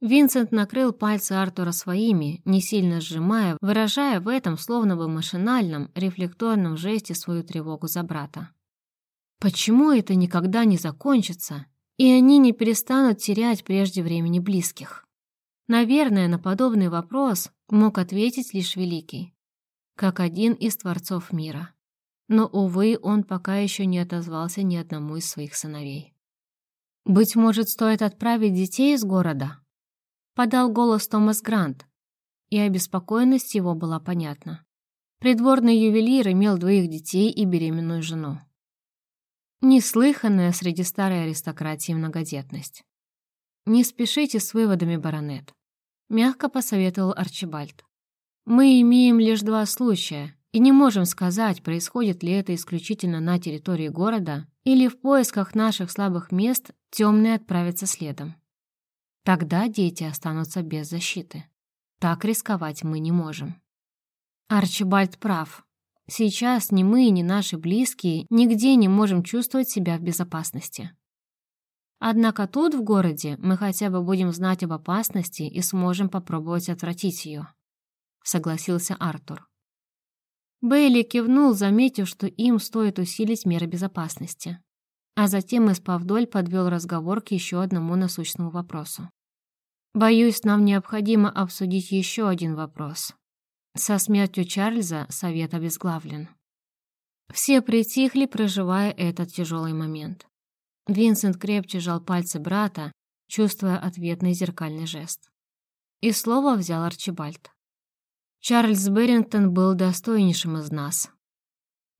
Винсент накрыл пальцы Артура своими, не сильно сжимая, выражая в этом словно бы машинальном, рефлекторном жесте свою тревогу за брата. Почему это никогда не закончится, и они не перестанут терять прежде времени близких? Наверное, на подобный вопрос мог ответить лишь Великий как один из творцов мира. Но, увы, он пока еще не отозвался ни одному из своих сыновей. «Быть может, стоит отправить детей из города?» Подал голос Томас Грант, и обеспокоенность его была понятна. Придворный ювелир имел двоих детей и беременную жену. Неслыханная среди старой аристократии многодетность. «Не спешите с выводами, баронет», — мягко посоветовал Арчибальд. Мы имеем лишь два случая и не можем сказать, происходит ли это исключительно на территории города или в поисках наших слабых мест темные отправятся следом. Тогда дети останутся без защиты. Так рисковать мы не можем. Арчибальд прав. Сейчас ни мы, ни наши близкие нигде не можем чувствовать себя в безопасности. Однако тут, в городе, мы хотя бы будем знать об опасности и сможем попробовать отвратить ее согласился Артур. Бейли кивнул, заметив, что им стоит усилить меры безопасности. А затем, испав вдоль, подвел разговор к еще одному насущному вопросу. «Боюсь, нам необходимо обсудить еще один вопрос. Со смертью Чарльза совет обезглавлен». Все притихли, проживая этот тяжелый момент. Винсент крепче жал пальцы брата, чувствуя ответный зеркальный жест. И слово взял Арчибальд. Чарльз Беррингтон был достойнейшим из нас.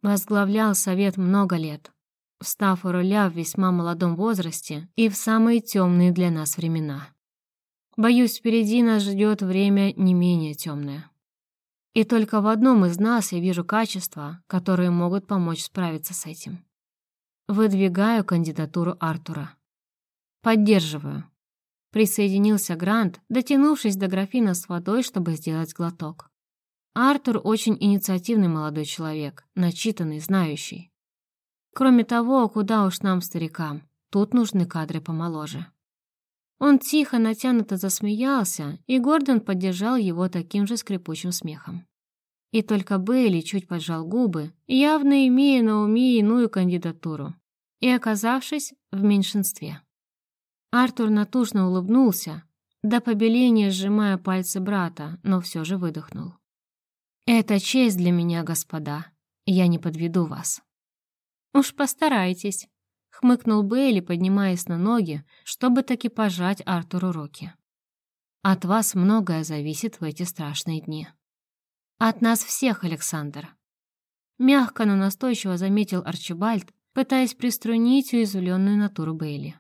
Возглавлял совет много лет, встав у руля в весьма молодом возрасте и в самые темные для нас времена. Боюсь, впереди нас ждет время не менее темное. И только в одном из нас я вижу качества, которые могут помочь справиться с этим. Выдвигаю кандидатуру Артура. Поддерживаю. Присоединился Грант, дотянувшись до графина с водой, чтобы сделать глоток. Артур очень инициативный молодой человек, начитанный, знающий. Кроме того, куда уж нам, старикам, тут нужны кадры помоложе. Он тихо, натянуто засмеялся, и Гордон поддержал его таким же скрипучим смехом. И только Бейли чуть поджал губы, явно имея на уме иную кандидатуру, и оказавшись в меньшинстве. Артур натужно улыбнулся, до побеления сжимая пальцы брата, но все же выдохнул. «Это честь для меня, господа. Я не подведу вас». «Уж постарайтесь», — хмыкнул Бейли, поднимаясь на ноги, чтобы таки пожать Артуру руки. «От вас многое зависит в эти страшные дни». От нас всех, Александр. Мягко, но настойчиво заметил Арчибальд, пытаясь приструнить уязвленную натуру Бейли.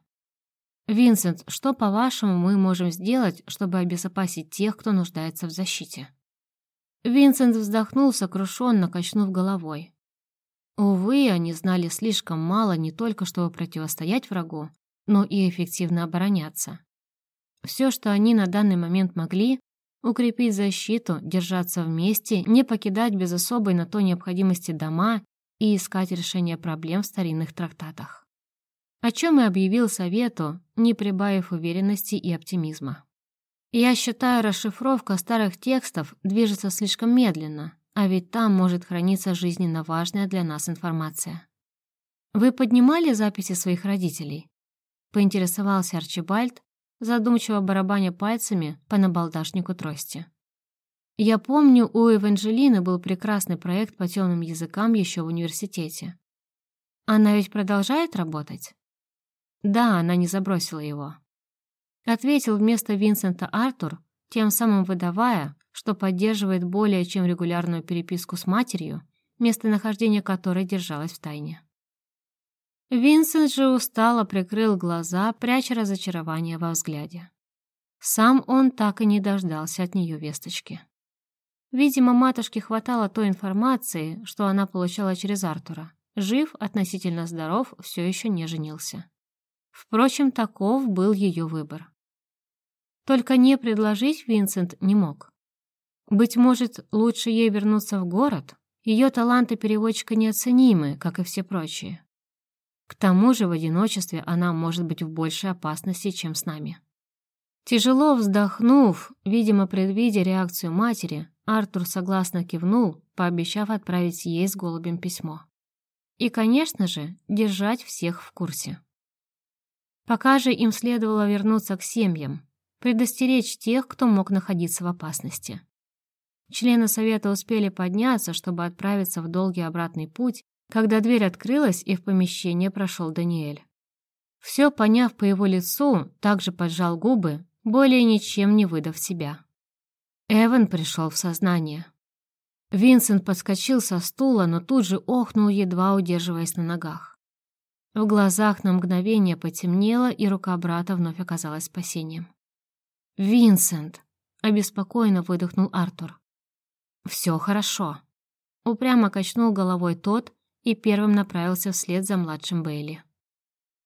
«Винсент, что, по-вашему, мы можем сделать, чтобы обезопасить тех, кто нуждается в защите?» Винсент вздохнул, сокрушенно качнув головой. Увы, они знали слишком мало не только чтобы противостоять врагу, но и эффективно обороняться. Все, что они на данный момент могли, укрепить защиту, держаться вместе, не покидать без особой на то необходимости дома и искать решение проблем в старинных трактатах. О чем и объявил совету, не прибавив уверенности и оптимизма. Я считаю, расшифровка старых текстов движется слишком медленно, а ведь там может храниться жизненно важная для нас информация. Вы поднимали записи своих родителей? Поинтересовался Арчибальд, задумчиво барабаня пальцами по набалдашнику трости. Я помню, у Эванжелины был прекрасный проект по темным языкам еще в университете. Она ведь продолжает работать? Да, она не забросила его. Ответил вместо Винсента Артур, тем самым выдавая, что поддерживает более чем регулярную переписку с матерью, местонахождение которой держалось в тайне. Винсент же устало прикрыл глаза, пряча разочарование во взгляде. Сам он так и не дождался от нее весточки. Видимо, матушке хватало той информации, что она получала через Артура. Жив, относительно здоров, все еще не женился. Впрочем, таков был ее выбор. Только не предложить Винсент не мог. Быть может, лучше ей вернуться в город? Ее таланты переводчика неоценимы, как и все прочие. К тому же в одиночестве она может быть в большей опасности, чем с нами. Тяжело вздохнув, видимо, предвидя реакцию матери, Артур согласно кивнул, пообещав отправить ей с голубем письмо. И, конечно же, держать всех в курсе. Пока же им следовало вернуться к семьям, предостеречь тех, кто мог находиться в опасности. Члены совета успели подняться, чтобы отправиться в долгий обратный путь, когда дверь открылась и в помещение прошел Даниэль. Все поняв по его лицу, также поджал губы, более ничем не выдав себя. Эван пришел в сознание. Винсент подскочил со стула, но тут же охнул, едва удерживаясь на ногах. В глазах на мгновение потемнело, и рука брата вновь оказалась спасением. «Винсент!» — обеспокоенно выдохнул Артур. «Все хорошо». Упрямо качнул головой тот, и первым направился вслед за младшим Бейли.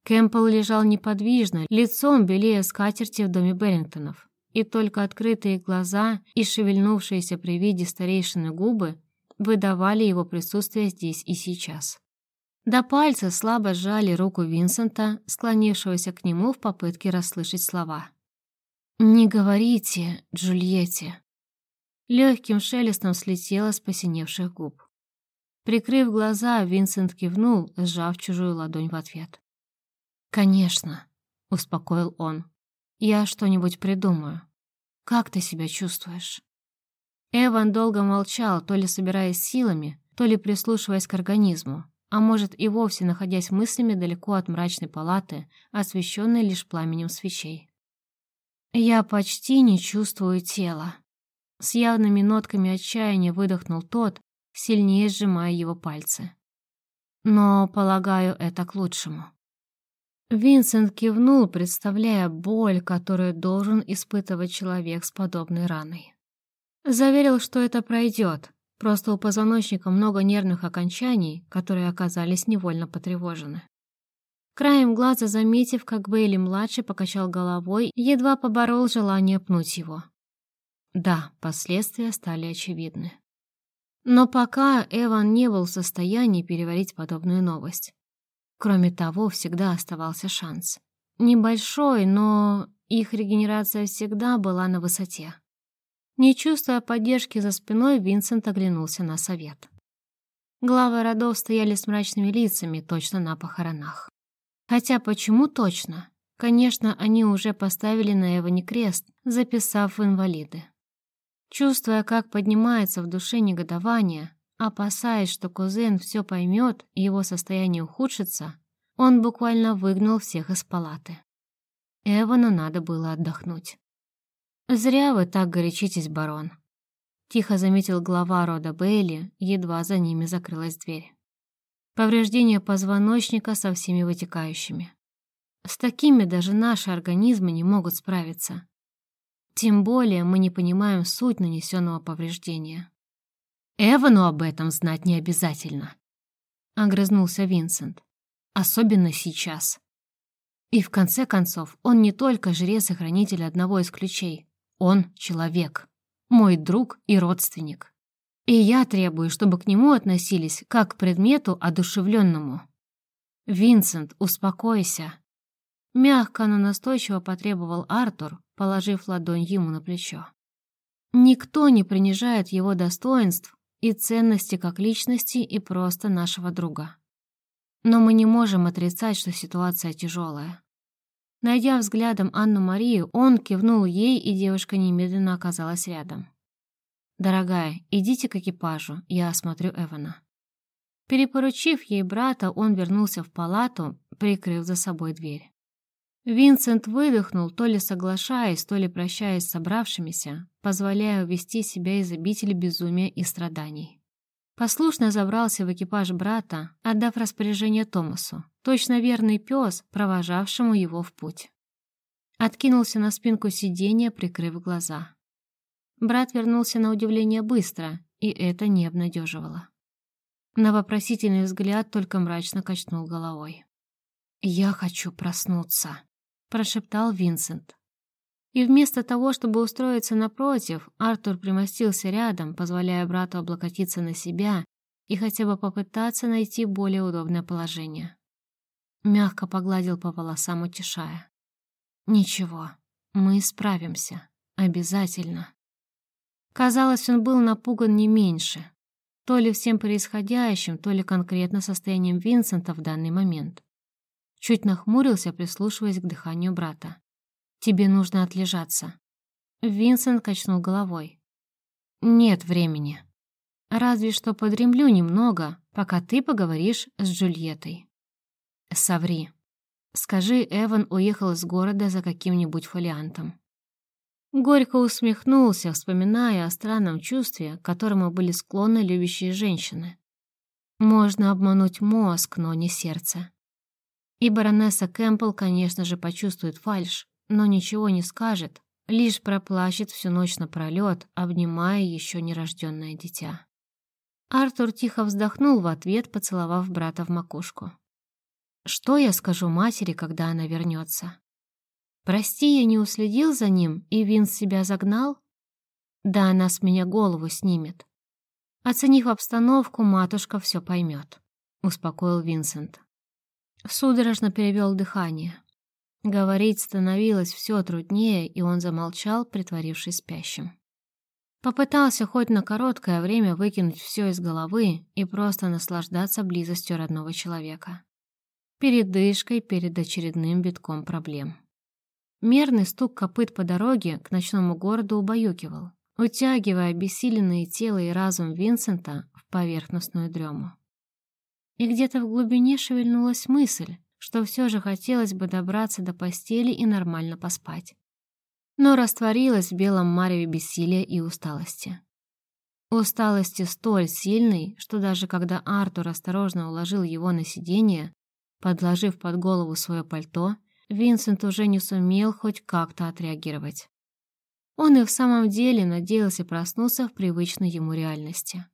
Кэмпбелл лежал неподвижно, лицом белее скатерти в доме Берингтонов, и только открытые глаза и шевельнувшиеся при виде старейшины губы выдавали его присутствие здесь и сейчас. До пальца слабо сжали руку Винсента, склонившегося к нему в попытке расслышать слова. «Не говорите, Джульетте!» Легким шелестом слетело с посиневших губ. Прикрыв глаза, Винсент кивнул, сжав чужую ладонь в ответ. «Конечно», — успокоил он. «Я что-нибудь придумаю. Как ты себя чувствуешь?» Эван долго молчал, то ли собираясь силами, то ли прислушиваясь к организму, а может и вовсе находясь мыслями далеко от мрачной палаты, освещенной лишь пламенем свечей. «Я почти не чувствую тела», — с явными нотками отчаяния выдохнул тот, сильнее сжимая его пальцы. Но, полагаю, это к лучшему. Винсент кивнул, представляя боль, которую должен испытывать человек с подобной раной. Заверил, что это пройдет, просто у позвоночника много нервных окончаний, которые оказались невольно потревожены. Краем глаза заметив, как Бейли-младший покачал головой, едва поборол желание пнуть его. Да, последствия стали очевидны. Но пока Эван не был в состоянии переварить подобную новость. Кроме того, всегда оставался шанс. Небольшой, но их регенерация всегда была на высоте. Не чувствуя поддержки за спиной, Винсент оглянулся на совет. Главы родов стояли с мрачными лицами, точно на похоронах. Хотя почему точно? Конечно, они уже поставили на Эване крест, записав в инвалиды. Чувствуя, как поднимается в душе негодование, опасаясь, что кузен все поймет и его состояние ухудшится, он буквально выгнал всех из палаты. Эвану надо было отдохнуть. «Зря вы так горячитесь, барон», — тихо заметил глава рода Бейли, едва за ними закрылась дверь. «Повреждение позвоночника со всеми вытекающими. С такими даже наши организмы не могут справиться. Тем более мы не понимаем суть нанесенного повреждения». «Эвану об этом знать не обязательно», — огрызнулся Винсент. «Особенно сейчас». И в конце концов, он не только жрец и хранитель одного из ключей, он человек, мой друг и родственник. И я требую, чтобы к нему относились как к предмету одушевленному. «Винсент, успокойся!» Мягко, но настойчиво потребовал Артур, положив ладонь ему на плечо. «Никто не принижает его достоинств и ценности как личности и просто нашего друга. Но мы не можем отрицать, что ситуация тяжелая. Найдя взглядом Анну-Марию, он кивнул ей, и девушка немедленно оказалась рядом. «Дорогая, идите к экипажу, я осмотрю Эвана». Перепоручив ей брата, он вернулся в палату, прикрыв за собой дверь. Винсент выдохнул, то ли соглашаясь, то ли прощаясь с собравшимися, позволяя увести себя из обители безумия и страданий. Послушно забрался в экипаж брата, отдав распоряжение Томасу, точно верный пес, провожавшему его в путь. Откинулся на спинку сиденья, прикрыв глаза. Брат вернулся на удивление быстро, и это не обнадеживало. На вопросительный взгляд только мрачно качнул головой. «Я хочу проснуться», — прошептал Винсент. И вместо того, чтобы устроиться напротив, Артур примостился рядом, позволяя брату облокотиться на себя и хотя бы попытаться найти более удобное положение. Мягко погладил по волосам, утешая. «Ничего, мы справимся. Обязательно». Казалось, он был напуган не меньше. То ли всем происходящим, то ли конкретно состоянием Винсента в данный момент. Чуть нахмурился, прислушиваясь к дыханию брата. Тебе нужно отлежаться». Винсент качнул головой. «Нет времени. Разве что подремлю немного, пока ты поговоришь с Джульеттой». «Соври. Скажи, Эван уехал из города за каким-нибудь фолиантом». Горько усмехнулся, вспоминая о странном чувстве, к которому были склонны любящие женщины. Можно обмануть мозг, но не сердце. И баронесса Кэмпбелл, конечно же, почувствует фальшь, но ничего не скажет, лишь проплачет всю ночь напролет, обнимая еще нерожденное дитя. Артур тихо вздохнул в ответ, поцеловав брата в макушку. «Что я скажу матери, когда она вернется? Прости, я не уследил за ним, и Винс себя загнал? Да она с меня голову снимет. Оценив обстановку, матушка все поймет», — успокоил Винсент. Судорожно перевел дыхание. Говорить становилось все труднее, и он замолчал, притворившись спящим. Попытался хоть на короткое время выкинуть все из головы и просто наслаждаться близостью родного человека. Передышкой перед очередным битком проблем. Мерный стук копыт по дороге к ночному городу убаюкивал, утягивая обессиленное тело и разум Винсента в поверхностную дрему. И где-то в глубине шевельнулась мысль, что все же хотелось бы добраться до постели и нормально поспать. Но растворилась в белом мареве бессилия и усталости. Усталости столь сильной, что даже когда Артур осторожно уложил его на сиденье, подложив под голову свое пальто, Винсент уже не сумел хоть как-то отреагировать. Он и в самом деле надеялся проснуться в привычной ему реальности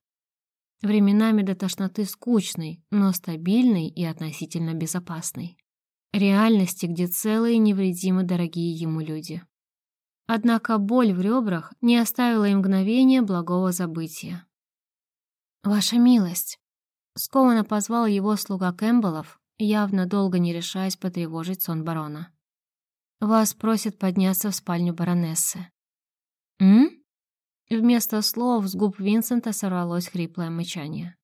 временами до тошноты скучной, но стабильной и относительно безопасной. Реальности, где целые невредимы дорогие ему люди. Однако боль в ребрах не оставила им мгновения благого забытия. «Ваша милость!» — скованно позвал его слуга Кэмпбеллов, явно долго не решаясь потревожить сон барона. Вас просят подняться в спальню баронессы». «М?» Вместо слов с губ Винсента сорвалось хриплое мычание.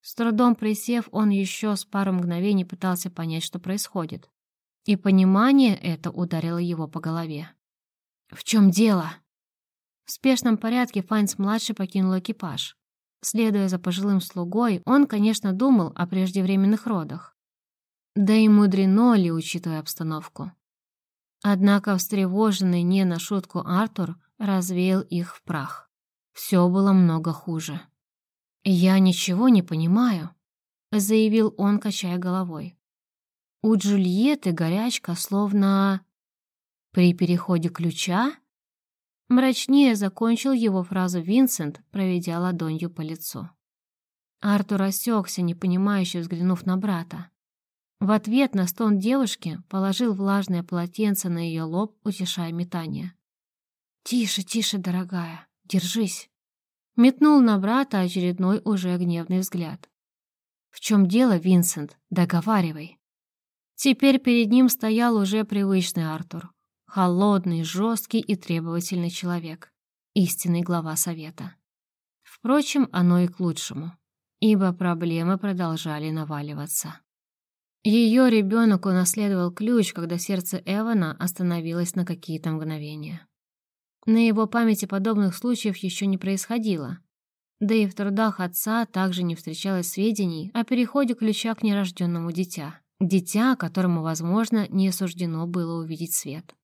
С трудом присев, он еще с пару мгновений пытался понять, что происходит. И понимание это ударило его по голове. «В чем дело?» В спешном порядке Файнс-младший покинул экипаж. Следуя за пожилым слугой, он, конечно, думал о преждевременных родах. Да и мудрено ли, учитывая обстановку. Однако встревоженный не на шутку Артур развеял их в прах. Все было много хуже. «Я ничего не понимаю», — заявил он, качая головой. «У Джульетты горячка словно...» «При переходе ключа?» Мрачнее закончил его фразу Винсент, проведя ладонью по лицу. Артур осекся, непонимающе взглянув на брата. В ответ на стон девушки положил влажное полотенце на ее лоб, утешая метание. «Тише, тише, дорогая, держись!» Метнул на брата очередной уже гневный взгляд. «В чем дело, Винсент? Договаривай!» Теперь перед ним стоял уже привычный Артур. Холодный, жесткий и требовательный человек. Истинный глава совета. Впрочем, оно и к лучшему, ибо проблемы продолжали наваливаться. Ее ребенок унаследовал ключ, когда сердце Эвана остановилось на какие-то мгновения. На его памяти подобных случаев еще не происходило. Да и в трудах отца также не встречалось сведений о переходе ключа к нерожденному дитя. Дитя, которому, возможно, не суждено было увидеть свет.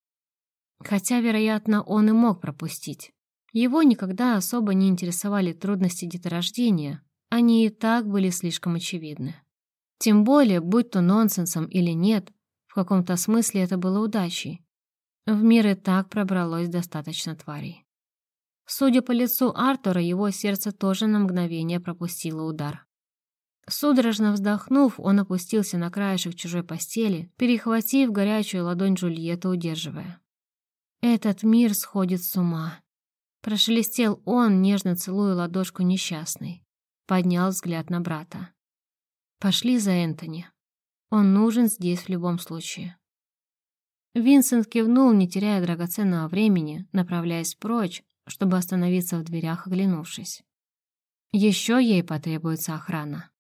Хотя, вероятно, он и мог пропустить. Его никогда особо не интересовали трудности деторождения, они и так были слишком очевидны. Тем более, будь то нонсенсом или нет, в каком-то смысле это было удачей. В мир и так пробралось достаточно тварей. Судя по лицу Артура, его сердце тоже на мгновение пропустило удар. Судорожно вздохнув, он опустился на краешек чужой постели, перехватив горячую ладонь Джульетты, удерживая. Этот мир сходит с ума. Прошелестел он, нежно целуя ладошку несчастной. Поднял взгляд на брата. Пошли за Энтони. Он нужен здесь в любом случае. Винсент кивнул, не теряя драгоценного времени, направляясь прочь, чтобы остановиться в дверях, оглянувшись. Еще ей потребуется охрана.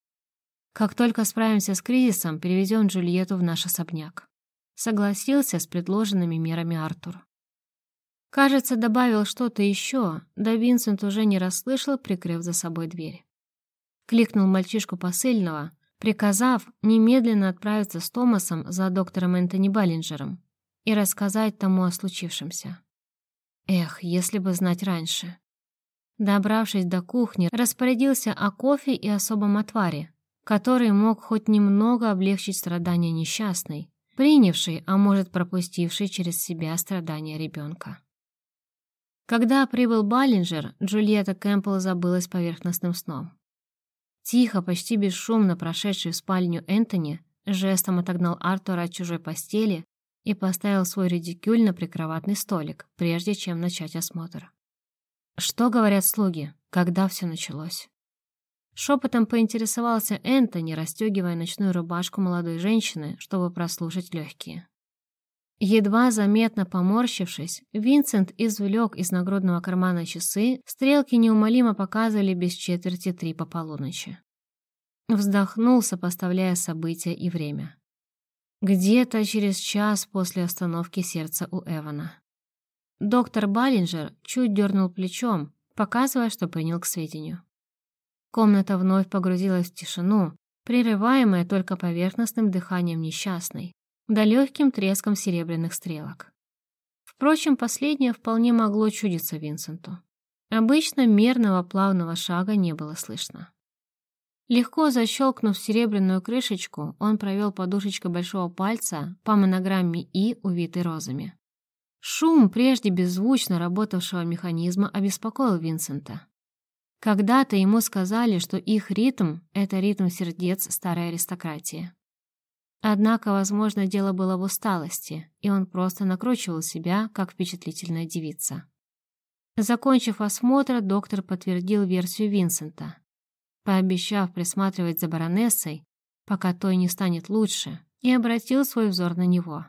Как только справимся с кризисом, перевезем Джульетту в наш особняк. Согласился с предложенными мерами Артур. Кажется, добавил что-то еще, да Винсент уже не расслышал, прикрыв за собой дверь. Кликнул мальчишку посыльного, приказав немедленно отправиться с Томасом за доктором Энтони Баллинджером и рассказать тому о случившемся. Эх, если бы знать раньше. Добравшись до кухни, распорядился о кофе и особом отваре, который мог хоть немного облегчить страдания несчастной, принявшей, а может пропустившей через себя страдания ребенка. Когда прибыл Баллинджер, Джульетта Кэмпбелл забылась поверхностным сном. Тихо, почти бесшумно прошедший в спальню Энтони, жестом отогнал Артура от чужой постели и поставил свой редикюль на прикроватный столик, прежде чем начать осмотр. Что говорят слуги? Когда все началось? Шепотом поинтересовался Энтони, расстегивая ночную рубашку молодой женщины, чтобы прослушать легкие. Едва заметно поморщившись, Винсент извлек из нагрудного кармана часы, стрелки неумолимо показывали без четверти три по полуночи. Вздохнул, сопоставляя события и время. Где-то через час после остановки сердца у Эвана. Доктор Баллинджер чуть дернул плечом, показывая, что принял к сведению. Комната вновь погрузилась в тишину, прерываемая только поверхностным дыханием несчастной, да легким треском серебряных стрелок. Впрочем, последнее вполне могло чудиться Винсенту. Обычно мерного плавного шага не было слышно. Легко защелкнув серебряную крышечку, он провел подушечкой большого пальца по монограмме «И», увитой розами. Шум прежде беззвучно работавшего механизма обеспокоил Винсента. Когда-то ему сказали, что их ритм — это ритм сердец старой аристократии. Однако, возможно, дело было в усталости, и он просто накручивал себя, как впечатлительная девица. Закончив осмотр, доктор подтвердил версию Винсента, пообещав присматривать за баронессой, пока той не станет лучше, и обратил свой взор на него.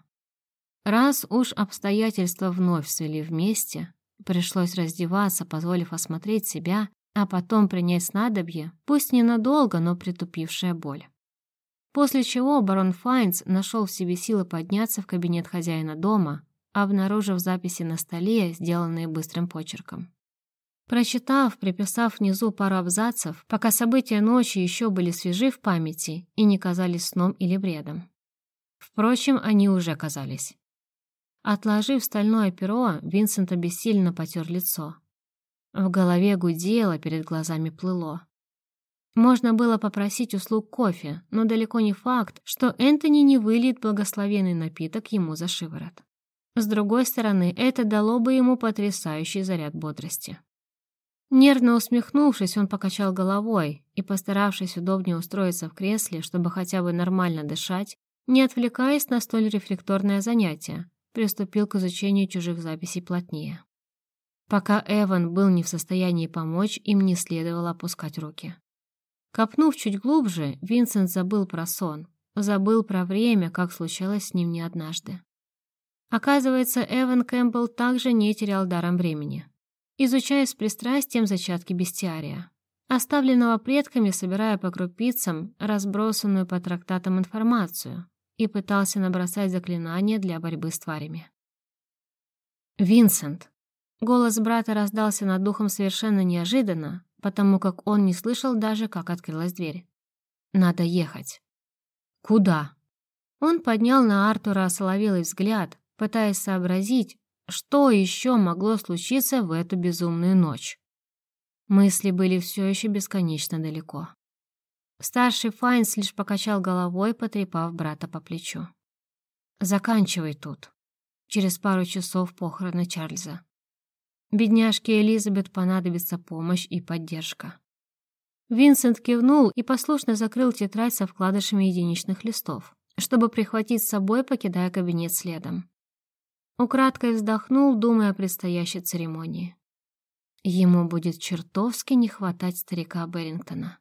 Раз уж обстоятельства вновь свели вместе, пришлось раздеваться, позволив осмотреть себя, а потом принять снадобье, пусть ненадолго, но притупившая боль. После чего барон Файнц нашел в себе силы подняться в кабинет хозяина дома, обнаружив записи на столе, сделанные быстрым почерком. Прочитав, приписав внизу пару абзацев, пока события ночи еще были свежи в памяти и не казались сном или бредом. Впрочем, они уже казались. Отложив стальное перо, Винсент обессиленно потер лицо. В голове гудело, перед глазами плыло. Можно было попросить услуг кофе, но далеко не факт, что Энтони не выльет благословенный напиток ему за шиворот. С другой стороны, это дало бы ему потрясающий заряд бодрости. Нервно усмехнувшись, он покачал головой и, постаравшись удобнее устроиться в кресле, чтобы хотя бы нормально дышать, не отвлекаясь на столь рефлекторное занятие, приступил к изучению чужих записей плотнее. Пока Эван был не в состоянии помочь, им не следовало опускать руки. Копнув чуть глубже, Винсент забыл про сон, забыл про время, как случалось с ним не однажды. Оказывается, Эван Кэмпбелл также не терял даром времени изучая с пристрастием зачатки бестиария, оставленного предками, собирая по крупицам разбросанную по трактатам информацию, и пытался набросать заклинания для борьбы с тварями. «Винсент!» Голос брата раздался над духом совершенно неожиданно, потому как он не слышал даже, как открылась дверь. «Надо ехать». «Куда?» Он поднял на Артура осоловелый взгляд, пытаясь сообразить, что еще могло случиться в эту безумную ночь? Мысли были все еще бесконечно далеко. Старший Файнс лишь покачал головой, потрепав брата по плечу. «Заканчивай тут. Через пару часов похороны Чарльза. Бедняжке Элизабет понадобится помощь и поддержка». Винсент кивнул и послушно закрыл тетрадь со вкладышами единичных листов, чтобы прихватить с собой, покидая кабинет следом. Украдкой вздохнул, думая о предстоящей церемонии. Ему будет чертовски не хватать старика Берингтона.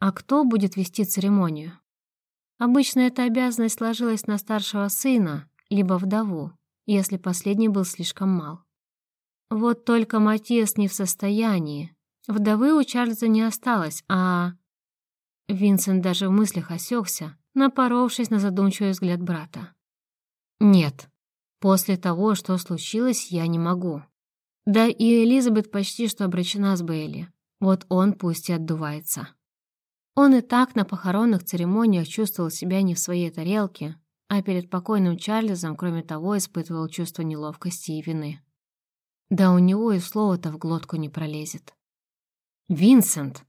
А кто будет вести церемонию? Обычно эта обязанность ложилась на старшего сына, либо вдову, если последний был слишком мал. Вот только Матиас не в состоянии. Вдовы у Чарльза не осталось, а... Винсент даже в мыслях осекся, напоровшись на задумчивый взгляд брата. «Нет, После того, что случилось, я не могу. Да и Элизабет почти что обречена с Бейли. Вот он пусть и отдувается. Он и так на похоронных церемониях чувствовал себя не в своей тарелке, а перед покойным Чарльзом, кроме того, испытывал чувство неловкости и вины. Да у него и слова-то в глотку не пролезет. «Винсент!»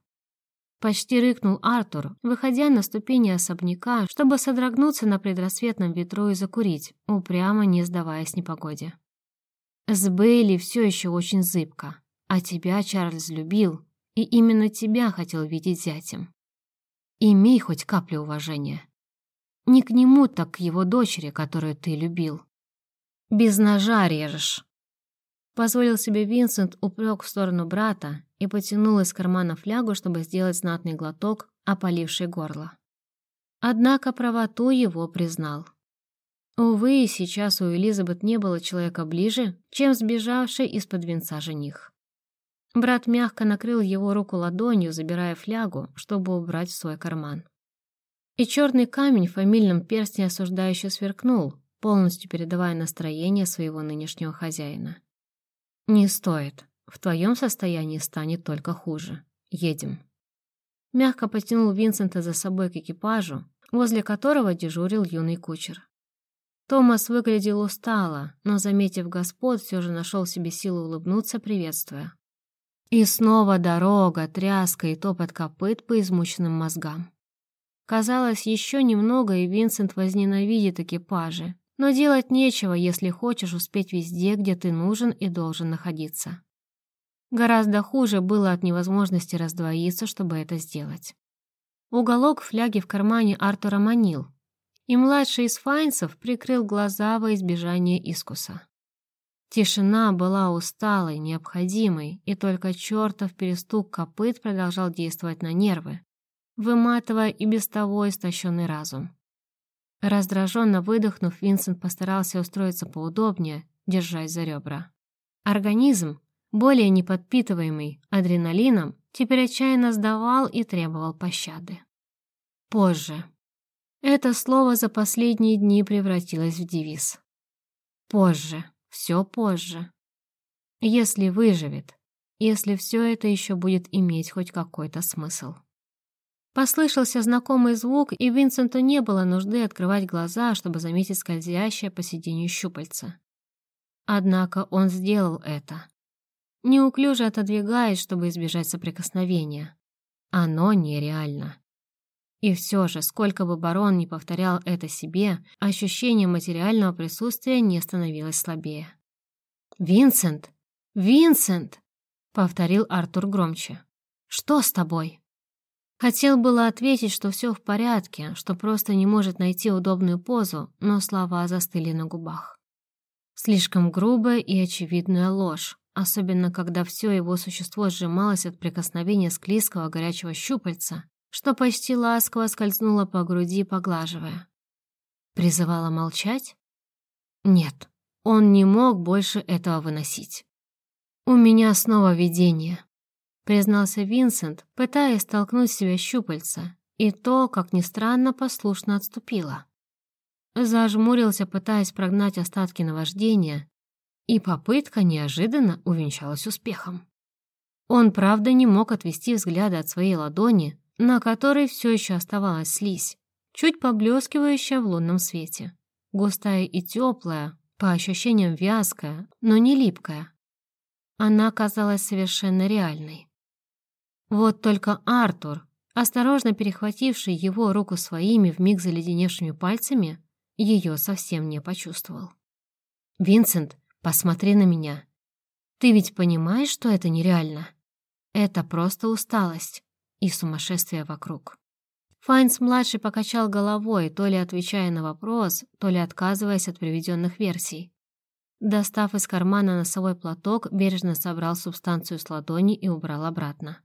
Почти рыкнул Артур, выходя на ступени особняка, чтобы содрогнуться на предрассветном ветру и закурить, упрямо не сдаваясь непогоде. С Бейли все еще очень зыбко, а тебя Чарльз любил, и именно тебя хотел видеть зятем. Имей хоть каплю уважения. Не к нему, так к его дочери, которую ты любил. Без ножа режешь. Позволил себе Винсент упрек в сторону брата и потянул из кармана флягу, чтобы сделать знатный глоток, опаливший горло. Однако правоту его признал. Увы, сейчас у Элизабет не было человека ближе, чем сбежавший из-под венца жених. Брат мягко накрыл его руку ладонью, забирая флягу, чтобы убрать в свой карман. И черный камень в фамильном перстне осуждающе сверкнул, полностью передавая настроение своего нынешнего хозяина. «Не стоит. В твоем состоянии станет только хуже. Едем». Мягко потянул Винсента за собой к экипажу, возле которого дежурил юный кучер. Томас выглядел устало, но, заметив господ, все же нашел себе силу улыбнуться, приветствуя. И снова дорога, тряска и топот копыт по измученным мозгам. Казалось, еще немного, и Винсент возненавидит экипажи, но делать нечего, если хочешь успеть везде, где ты нужен и должен находиться. Гораздо хуже было от невозможности раздвоиться, чтобы это сделать. Уголок фляги в кармане Артура манил, и младший из файнцев прикрыл глаза во избежание искуса. Тишина была усталой, необходимой, и только чертов перестук копыт продолжал действовать на нервы, выматывая и без того истощенный разум. Раздраженно выдохнув, Винсент постарался устроиться поудобнее, держась за ребра. Организм, более неподпитываемый адреналином, теперь отчаянно сдавал и требовал пощады. Позже. Это слово за последние дни превратилось в девиз. Позже, все позже. Если выживет, если все это еще будет иметь хоть какой-то смысл. Послышался знакомый звук, и Винсенту не было нужды открывать глаза, чтобы заметить скользящее по сиденью щупальца. Однако он сделал это. Неуклюже отодвигаясь, чтобы избежать соприкосновения. Оно нереально. И все же, сколько бы барон не повторял это себе, ощущение материального присутствия не становилось слабее. «Винсент! Винсент!» — повторил Артур громче. «Что с тобой?» Хотел было ответить, что все в порядке, что просто не может найти удобную позу, но слова застыли на губах. Слишком грубая и очевидная ложь, особенно когда все его существо сжималось от прикосновения склизкого горячего щупальца, что почти ласково скользнуло по груди, поглаживая. Призывала молчать? Нет, он не мог больше этого выносить. «У меня снова видение», — признался Винсент, пытаясь столкнуть себя щупальца, и то, как ни странно, послушно отступило. Зажмурился, пытаясь прогнать остатки наваждения, и попытка неожиданно увенчалась успехом. Он, правда, не мог отвести взгляда от своей ладони, на которой все еще оставалась слизь, чуть поблескивающая в лунном свете. Густая и теплая, по ощущениям вязкая, но не липкая. Она казалась совершенно реальной. Вот только Артур, осторожно перехвативший его руку своими вмиг заледеневшими пальцами, ее совсем не почувствовал. «Винсент, посмотри на меня. Ты ведь понимаешь, что это нереально? Это просто усталость и сумасшествие вокруг. Файнс-младший покачал головой, то ли отвечая на вопрос, то ли отказываясь от приведенных версий. Достав из кармана носовой платок, бережно собрал субстанцию с ладони и убрал обратно.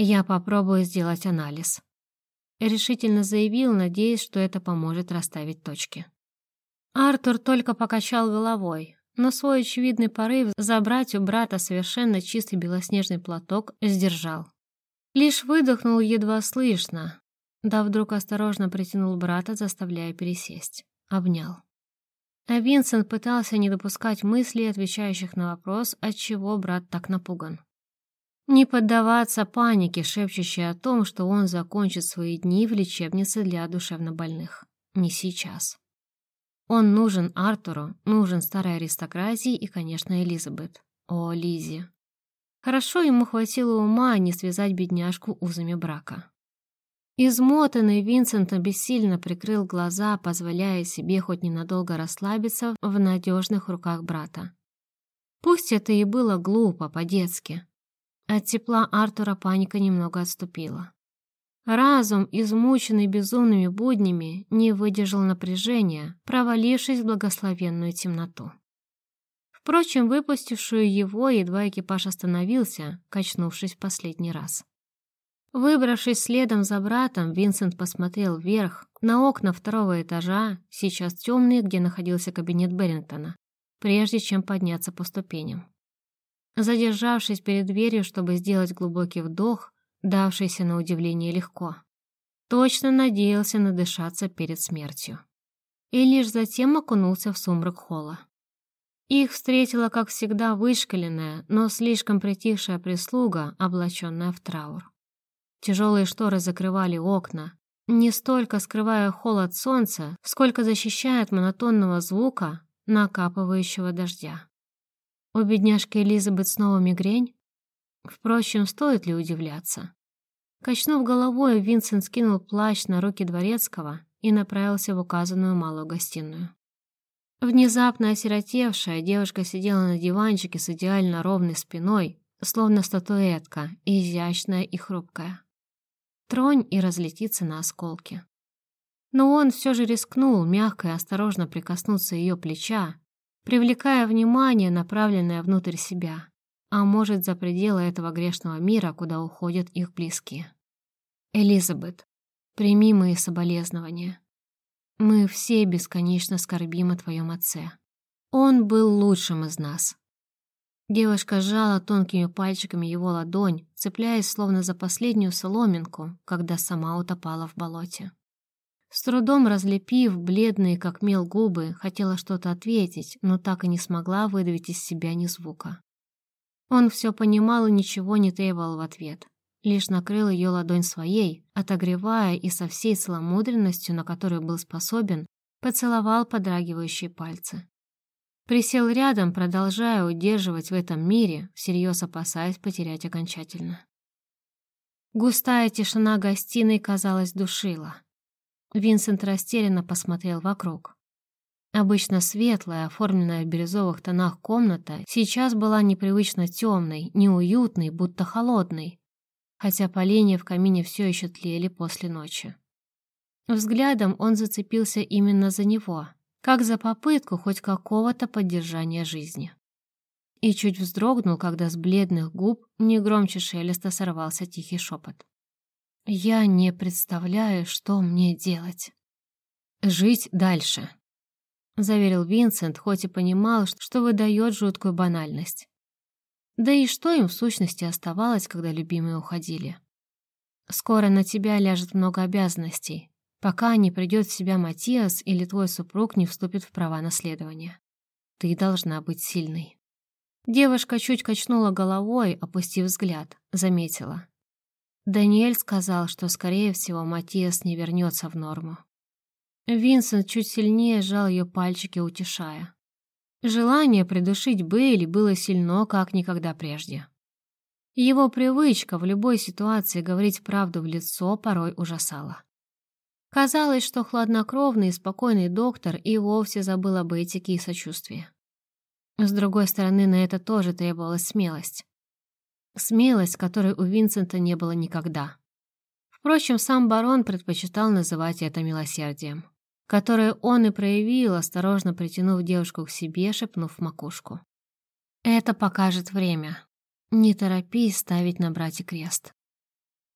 «Я попробую сделать анализ», — решительно заявил, надеясь, что это поможет расставить точки. Артур только покачал головой, но свой очевидный порыв забрать у брата совершенно чистый белоснежный платок сдержал. Лишь выдохнул едва слышно, да вдруг осторожно притянул брата, заставляя пересесть. Обнял. А Винсент пытался не допускать мыслей, отвечающих на вопрос, отчего брат так напуган. Не поддаваться панике, шепчущей о том, что он закончит свои дни в лечебнице для душевнобольных. Не сейчас. Он нужен Артуру, нужен старой аристократии и, конечно, Элизабет. О, Лизи. Хорошо ему хватило ума не связать бедняжку узами брака. Измотанный Винсент бессильно прикрыл глаза, позволяя себе хоть ненадолго расслабиться в надежных руках брата. Пусть это и было глупо, по-детски. От тепла Артура паника немного отступила. Разум, измученный безумными буднями, не выдержал напряжения, провалившись в благословенную темноту. Впрочем, выпустившую его, едва экипаж остановился, качнувшись в последний раз. Выбравшись следом за братом, Винсент посмотрел вверх, на окна второго этажа, сейчас темные, где находился кабинет Беррингтона, прежде чем подняться по ступеням. Задержавшись перед дверью, чтобы сделать глубокий вдох, давшийся на удивление легко, точно надеялся надышаться перед смертью. И лишь затем окунулся в сумрак холла. Их встретила, как всегда, вышкаленная, но слишком притихшая прислуга, облаченная в траур. Тяжелые шторы закрывали окна, не столько скрывая холод солнца, сколько защищая от монотонного звука накапывающего дождя. У бедняжки Элизабет снова мигрень? Впрочем, стоит ли удивляться? Качнув головой, Винсент скинул плащ на руки дворецкого и направился в указанную малую гостиную. Внезапно осиротевшая девушка сидела на диванчике с идеально ровной спиной, словно статуэтка, изящная и хрупкая. Тронь и разлетится на осколки. Но он все же рискнул мягко и осторожно прикоснуться ее плеча, привлекая внимание, направленное внутрь себя, а может, за пределы этого грешного мира, куда уходят их близкие. «Элизабет, прими мои соболезнования». Мы все бесконечно скорбим о твоем отце. Он был лучшим из нас». Девушка сжала тонкими пальчиками его ладонь, цепляясь словно за последнюю соломинку, когда сама утопала в болоте. С трудом разлепив бледные, как мел, губы, хотела что-то ответить, но так и не смогла выдавить из себя ни звука. Он все понимал и ничего не требовал в ответ. Лишь накрыл ее ладонь своей, отогревая и со всей целомудренностью, на которую был способен, поцеловал подрагивающие пальцы. Присел рядом, продолжая удерживать в этом мире, всерьез опасаясь потерять окончательно. Густая тишина гостиной, казалось, душила. Винсент растерянно посмотрел вокруг. Обычно светлая, оформленная в бирюзовых тонах комната сейчас была непривычно темной, неуютной, будто холодной, хотя поленья в камине все еще тлели после ночи. Взглядом он зацепился именно за него, как за попытку хоть какого-то поддержания жизни. И чуть вздрогнул, когда с бледных губ негромче шелеста сорвался тихий шепот. «Я не представляю, что мне делать. Жить дальше», — заверил Винсент, хоть и понимал, что выдает жуткую банальность. Да и что им в сущности оставалось, когда любимые уходили? «Скоро на тебя ляжет много обязанностей, пока не придет в себя Матиас или твой супруг не вступит в права наследования. Ты должна быть сильной. Девушка чуть качнула головой, опустив взгляд, заметила. Даниэль сказал, что, скорее всего, Матиас не вернется в норму. Винсент чуть сильнее сжал ее пальчики, утешая. Желание придушить Бейли было сильно, как никогда прежде. Его привычка в любой ситуации говорить правду в лицо порой ужасала. Казалось, что хладнокровный и спокойный доктор и вовсе забыл об этике и сочувствии. С другой стороны, на это тоже требовалась смелость. Смелость, которой у Винсента не было никогда. Впрочем, сам барон предпочитал называть это милосердием, которое он и проявил, осторожно притянув девушку к себе, шепнув макушку. «Это покажет время. Не торопись ставить на брате крест».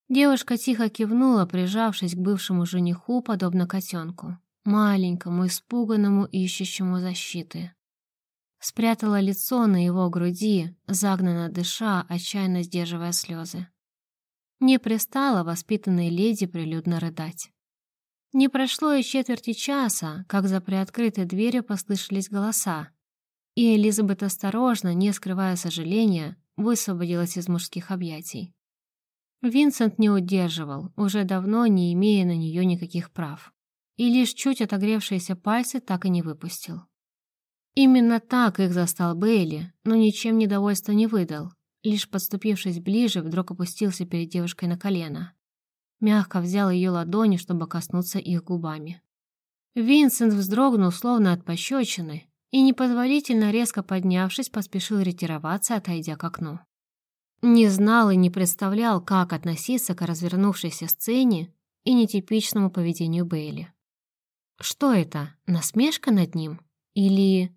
Девушка тихо кивнула, прижавшись к бывшему жениху, подобно котенку, маленькому, испуганному, ищущему защиты. Спрятала лицо на его груди, загнанно дыша, отчаянно сдерживая слезы. Не пристала воспитанной леди прилюдно рыдать. Не прошло и четверти часа, как за приоткрытой дверью послышались голоса, и Элизабет осторожно, не скрывая сожаления, высвободилась из мужских объятий. Винсент не удерживал, уже давно не имея на нее никаких прав. И лишь чуть отогревшиеся пальцы так и не выпустил. Именно так их застал Бейли, но ничем недовольства не выдал. Лишь подступившись ближе, вдруг опустился перед девушкой на колено. Мягко взял ее ладони, чтобы коснуться их губами. Винсент вздрогнул, словно от пощечины, и, непозволительно резко поднявшись, поспешил ретироваться, отойдя к окну. Не знал и не представлял, как относиться к развернувшейся сцене и нетипичному поведению Бейли. Что это, насмешка над ним? Или...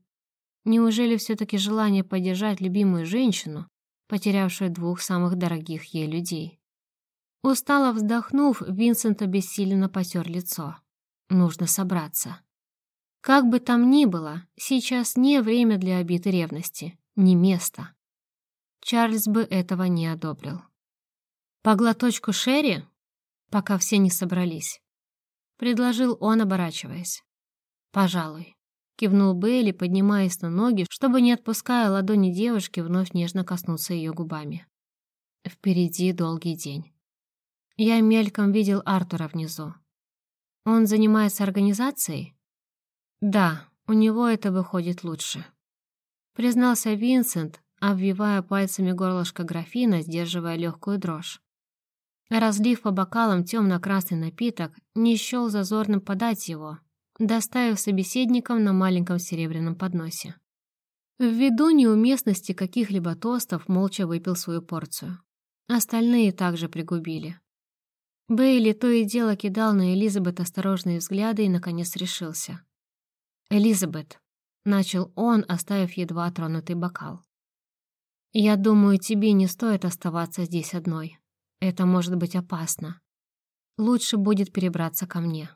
Неужели все-таки желание поддержать любимую женщину, потерявшую двух самых дорогих ей людей? Устало вздохнув, Винсент обессиленно потер лицо. Нужно собраться. Как бы там ни было, сейчас не время для обид и ревности, не место. Чарльз бы этого не одобрил. «По глоточку Шерри?» Пока все не собрались. Предложил он, оборачиваясь. «Пожалуй», — кивнул Бейли, поднимаясь на ноги, чтобы, не отпуская ладони девушки, вновь нежно коснуться ее губами. Впереди долгий день. Я мельком видел Артура внизу. Он занимается организацией? Да, у него это выходит лучше. Признался Винсент, обвивая пальцами горлышко графина, сдерживая легкую дрожь. Разлив по бокалам темно-красный напиток, не счел зазорным подать его, доставив собеседникам на маленьком серебряном подносе. Ввиду неуместности каких-либо тостов молча выпил свою порцию. Остальные также пригубили. Бейли то и дело кидал на Элизабет осторожные взгляды и, наконец, решился. «Элизабет», — начал он, оставив едва тронутый бокал. «Я думаю, тебе не стоит оставаться здесь одной. Это может быть опасно. Лучше будет перебраться ко мне».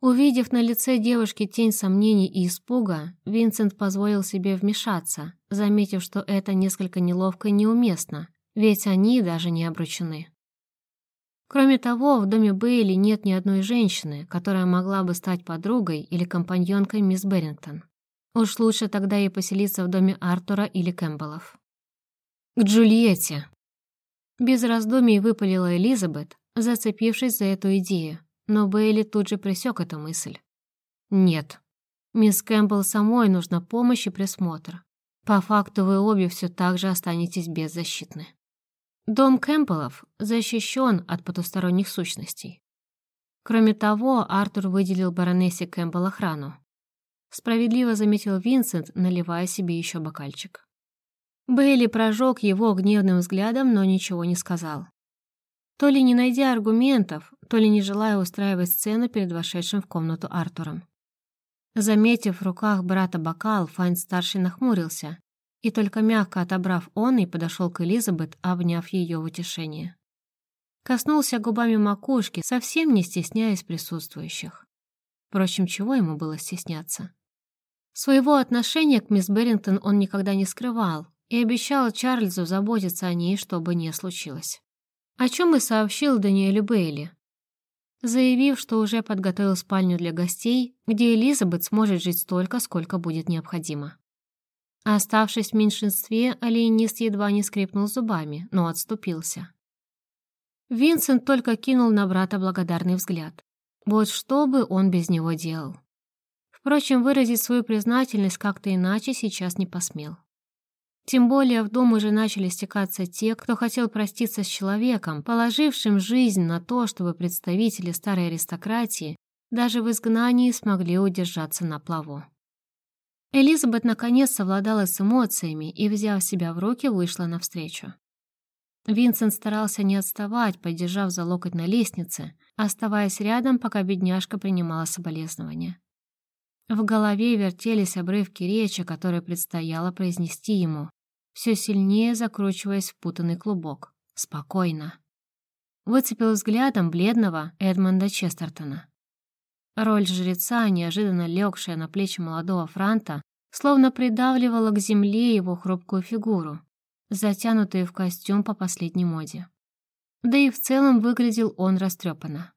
Увидев на лице девушки тень сомнений и испуга, Винсент позволил себе вмешаться, заметив, что это несколько неловко и неуместно, ведь они даже не обручены. Кроме того, в доме Бейли нет ни одной женщины, которая могла бы стать подругой или компаньонкой мисс Беррингтон. Уж лучше тогда и поселиться в доме Артура или Кэмпбеллов. «К Джульетте!» Без раздумий выпалила Элизабет, зацепившись за эту идею, но Бейли тут же пресек эту мысль. «Нет, мисс Кэмпбелл самой нужна помощь и присмотр. По факту вы обе все так же останетесь беззащитны». Дом Кэмпбеллов защищен от потусторонних сущностей. Кроме того, Артур выделил баронессе Кэмпбелл охрану. Справедливо заметил Винсент, наливая себе еще бокальчик. Бейли прожег его гневным взглядом, но ничего не сказал. То ли не найдя аргументов, то ли не желая устраивать сцену перед вошедшим в комнату Артуром. Заметив в руках брата бокал, Файн-старший нахмурился и только мягко отобрав он и подошел к Элизабет, обняв ее в утешение. Коснулся губами макушки, совсем не стесняясь присутствующих. Впрочем, чего ему было стесняться? Своего отношения к мисс Беррингтон он никогда не скрывал и обещал Чарльзу заботиться о ней, что бы ни случилось. О чем и сообщил Даниэлю Бейли, заявив, что уже подготовил спальню для гостей, где Элизабет сможет жить столько, сколько будет необходимо. Оставшись в меньшинстве, алиенист едва не скрипнул зубами, но отступился. Винсент только кинул на брата благодарный взгляд. Вот что бы он без него делал. Впрочем, выразить свою признательность как-то иначе сейчас не посмел. Тем более в дом уже начали стекаться те, кто хотел проститься с человеком, положившим жизнь на то, чтобы представители старой аристократии даже в изгнании смогли удержаться на плаву. Элизабет наконец совладала с эмоциями и, взяв себя в руки, вышла навстречу. Винсент старался не отставать, поддержав за локоть на лестнице, оставаясь рядом, пока бедняжка принимала соболезнования. В голове вертелись обрывки речи, которые предстояло произнести ему, все сильнее закручиваясь в путанный клубок. Спокойно. Выцепил взглядом бледного Эдмонда Честертона. Роль жреца, неожиданно легшая на плечи молодого Франта, словно придавливала к земле его хрупкую фигуру, затянутую в костюм по последней моде. Да и в целом выглядел он растрепанно.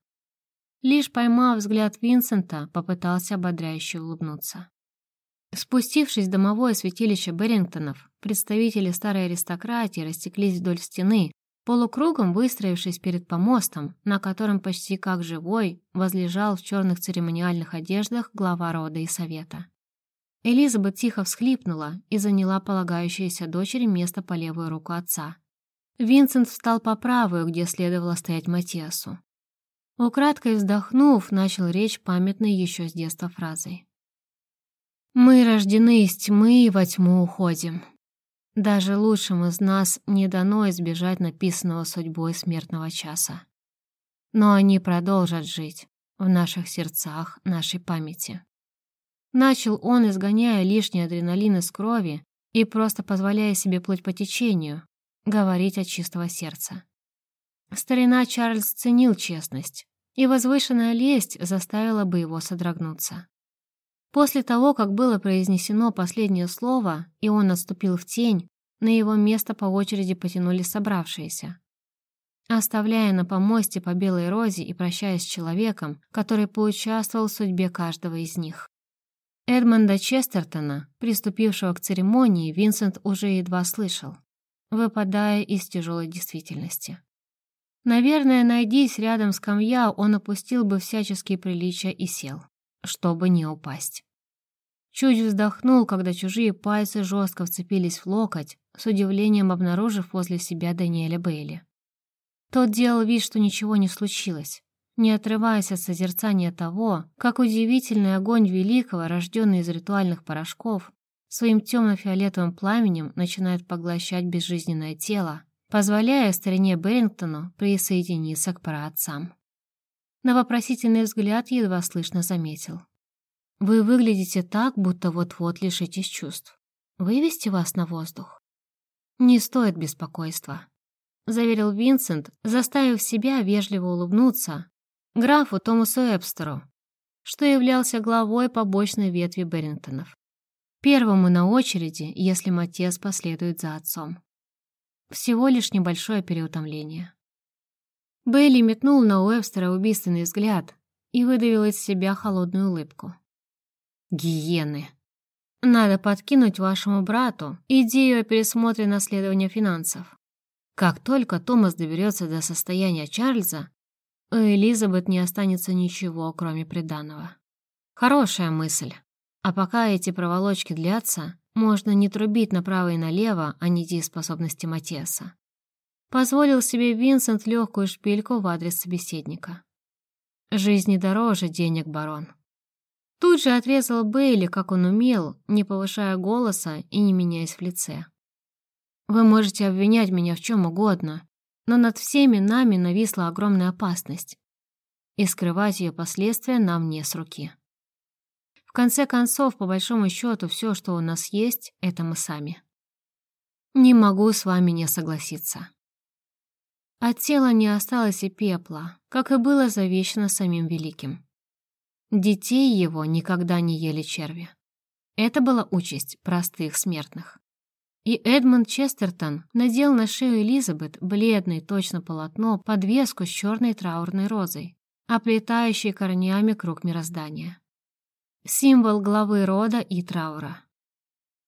Лишь поймав взгляд Винсента, попытался ободряюще улыбнуться. Спустившись в домовое святилище Берингтонов, представители старой аристократии растеклись вдоль стены, полукругом выстроившись перед помостом, на котором почти как живой возлежал в черных церемониальных одеждах глава рода и совета. Элизабет тихо всхлипнула и заняла полагающееся дочери место по левую руку отца. Винсент встал по правую, где следовало стоять Матиасу. Украдкой вздохнув, начал речь памятной еще с детства фразой. «Мы рождены из тьмы и во тьму уходим. Даже лучшим из нас не дано избежать написанного судьбой смертного часа. Но они продолжат жить в наших сердцах, нашей памяти. Начал он, изгоняя лишний адреналин из крови и просто позволяя себе плыть по течению, говорить от чистого сердца. Старина Чарльз ценил честность, и возвышенная лесть заставила бы его содрогнуться. После того, как было произнесено последнее слово, и он отступил в тень, на его место по очереди потянулись собравшиеся. Оставляя на помосте по белой розе и прощаясь с человеком, который поучаствовал в судьбе каждого из них. Эдмонда Честертона, приступившего к церемонии, Винсент уже едва слышал, выпадая из тяжелой действительности. Наверное, найдись рядом с камья, он опустил бы всяческие приличия и сел чтобы не упасть. Чуть вздохнул, когда чужие пальцы жестко вцепились в локоть, с удивлением обнаружив возле себя Даниэля Бейли. Тот делал вид, что ничего не случилось, не отрываясь от созерцания того, как удивительный огонь великого, рожденный из ритуальных порошков, своим темно-фиолетовым пламенем начинает поглощать безжизненное тело, позволяя старине Берингтону присоединиться к праотцам. На вопросительный взгляд едва слышно заметил. «Вы выглядите так, будто вот-вот лишитесь чувств. Вывести вас на воздух?» «Не стоит беспокойства», — заверил Винсент, заставив себя вежливо улыбнуться графу Томасу Эбстеру, что являлся главой побочной ветви Берингтонов. Первому на очереди, если Матиас последует за отцом. Всего лишь небольшое переутомление. Бейли метнул на Уэбстера убийственный взгляд и выдавил из себя холодную улыбку. «Гиены!» Надо подкинуть вашему брату идею о пересмотре наследования финансов. Как только Томас доберется до состояния Чарльза, у Элизабет не останется ничего, кроме приданого. Хорошая мысль. А пока эти проволочки длятся, можно не трубить направо и налево о недееспособности Матеса. Позволил себе Винсент легкую шпильку в адрес собеседника. «Жизни дороже денег, барон». Тут же отрезал Бейли, как он умел, не повышая голоса и не меняясь в лице. «Вы можете обвинять меня в чем угодно, но над всеми нами нависла огромная опасность, и скрывать ее последствия нам не с руки. В конце концов, по большому счету, все, что у нас есть, это мы сами. Не могу с вами не согласиться». От тела не осталось и пепла, как и было завещено самим Великим. Детей его никогда не ели черви. Это была участь простых смертных. И Эдмонд Честертон надел на шею Элизабет бледное точно полотно подвеску с черной траурной розой, оплетающей корнями круг мироздания. Символ главы рода и траура.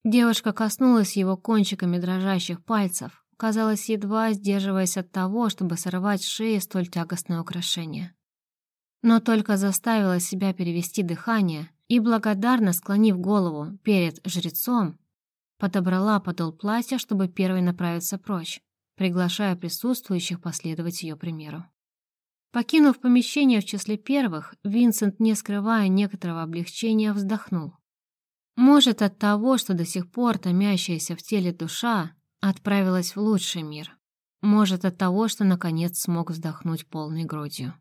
Девушка коснулась его кончиками дрожащих пальцев, казалось, едва сдерживаясь от того, чтобы сорвать с шеи столь тягостное украшение но только заставила себя перевести дыхание и, благодарно склонив голову перед жрецом, подобрала подол платья, чтобы первой направиться прочь, приглашая присутствующих последовать ее примеру. Покинув помещение в числе первых, Винсент, не скрывая некоторого облегчения, вздохнул. Может, от того, что до сих пор томящаяся в теле душа отправилась в лучший мир. Может, от того, что наконец смог вздохнуть полной грудью.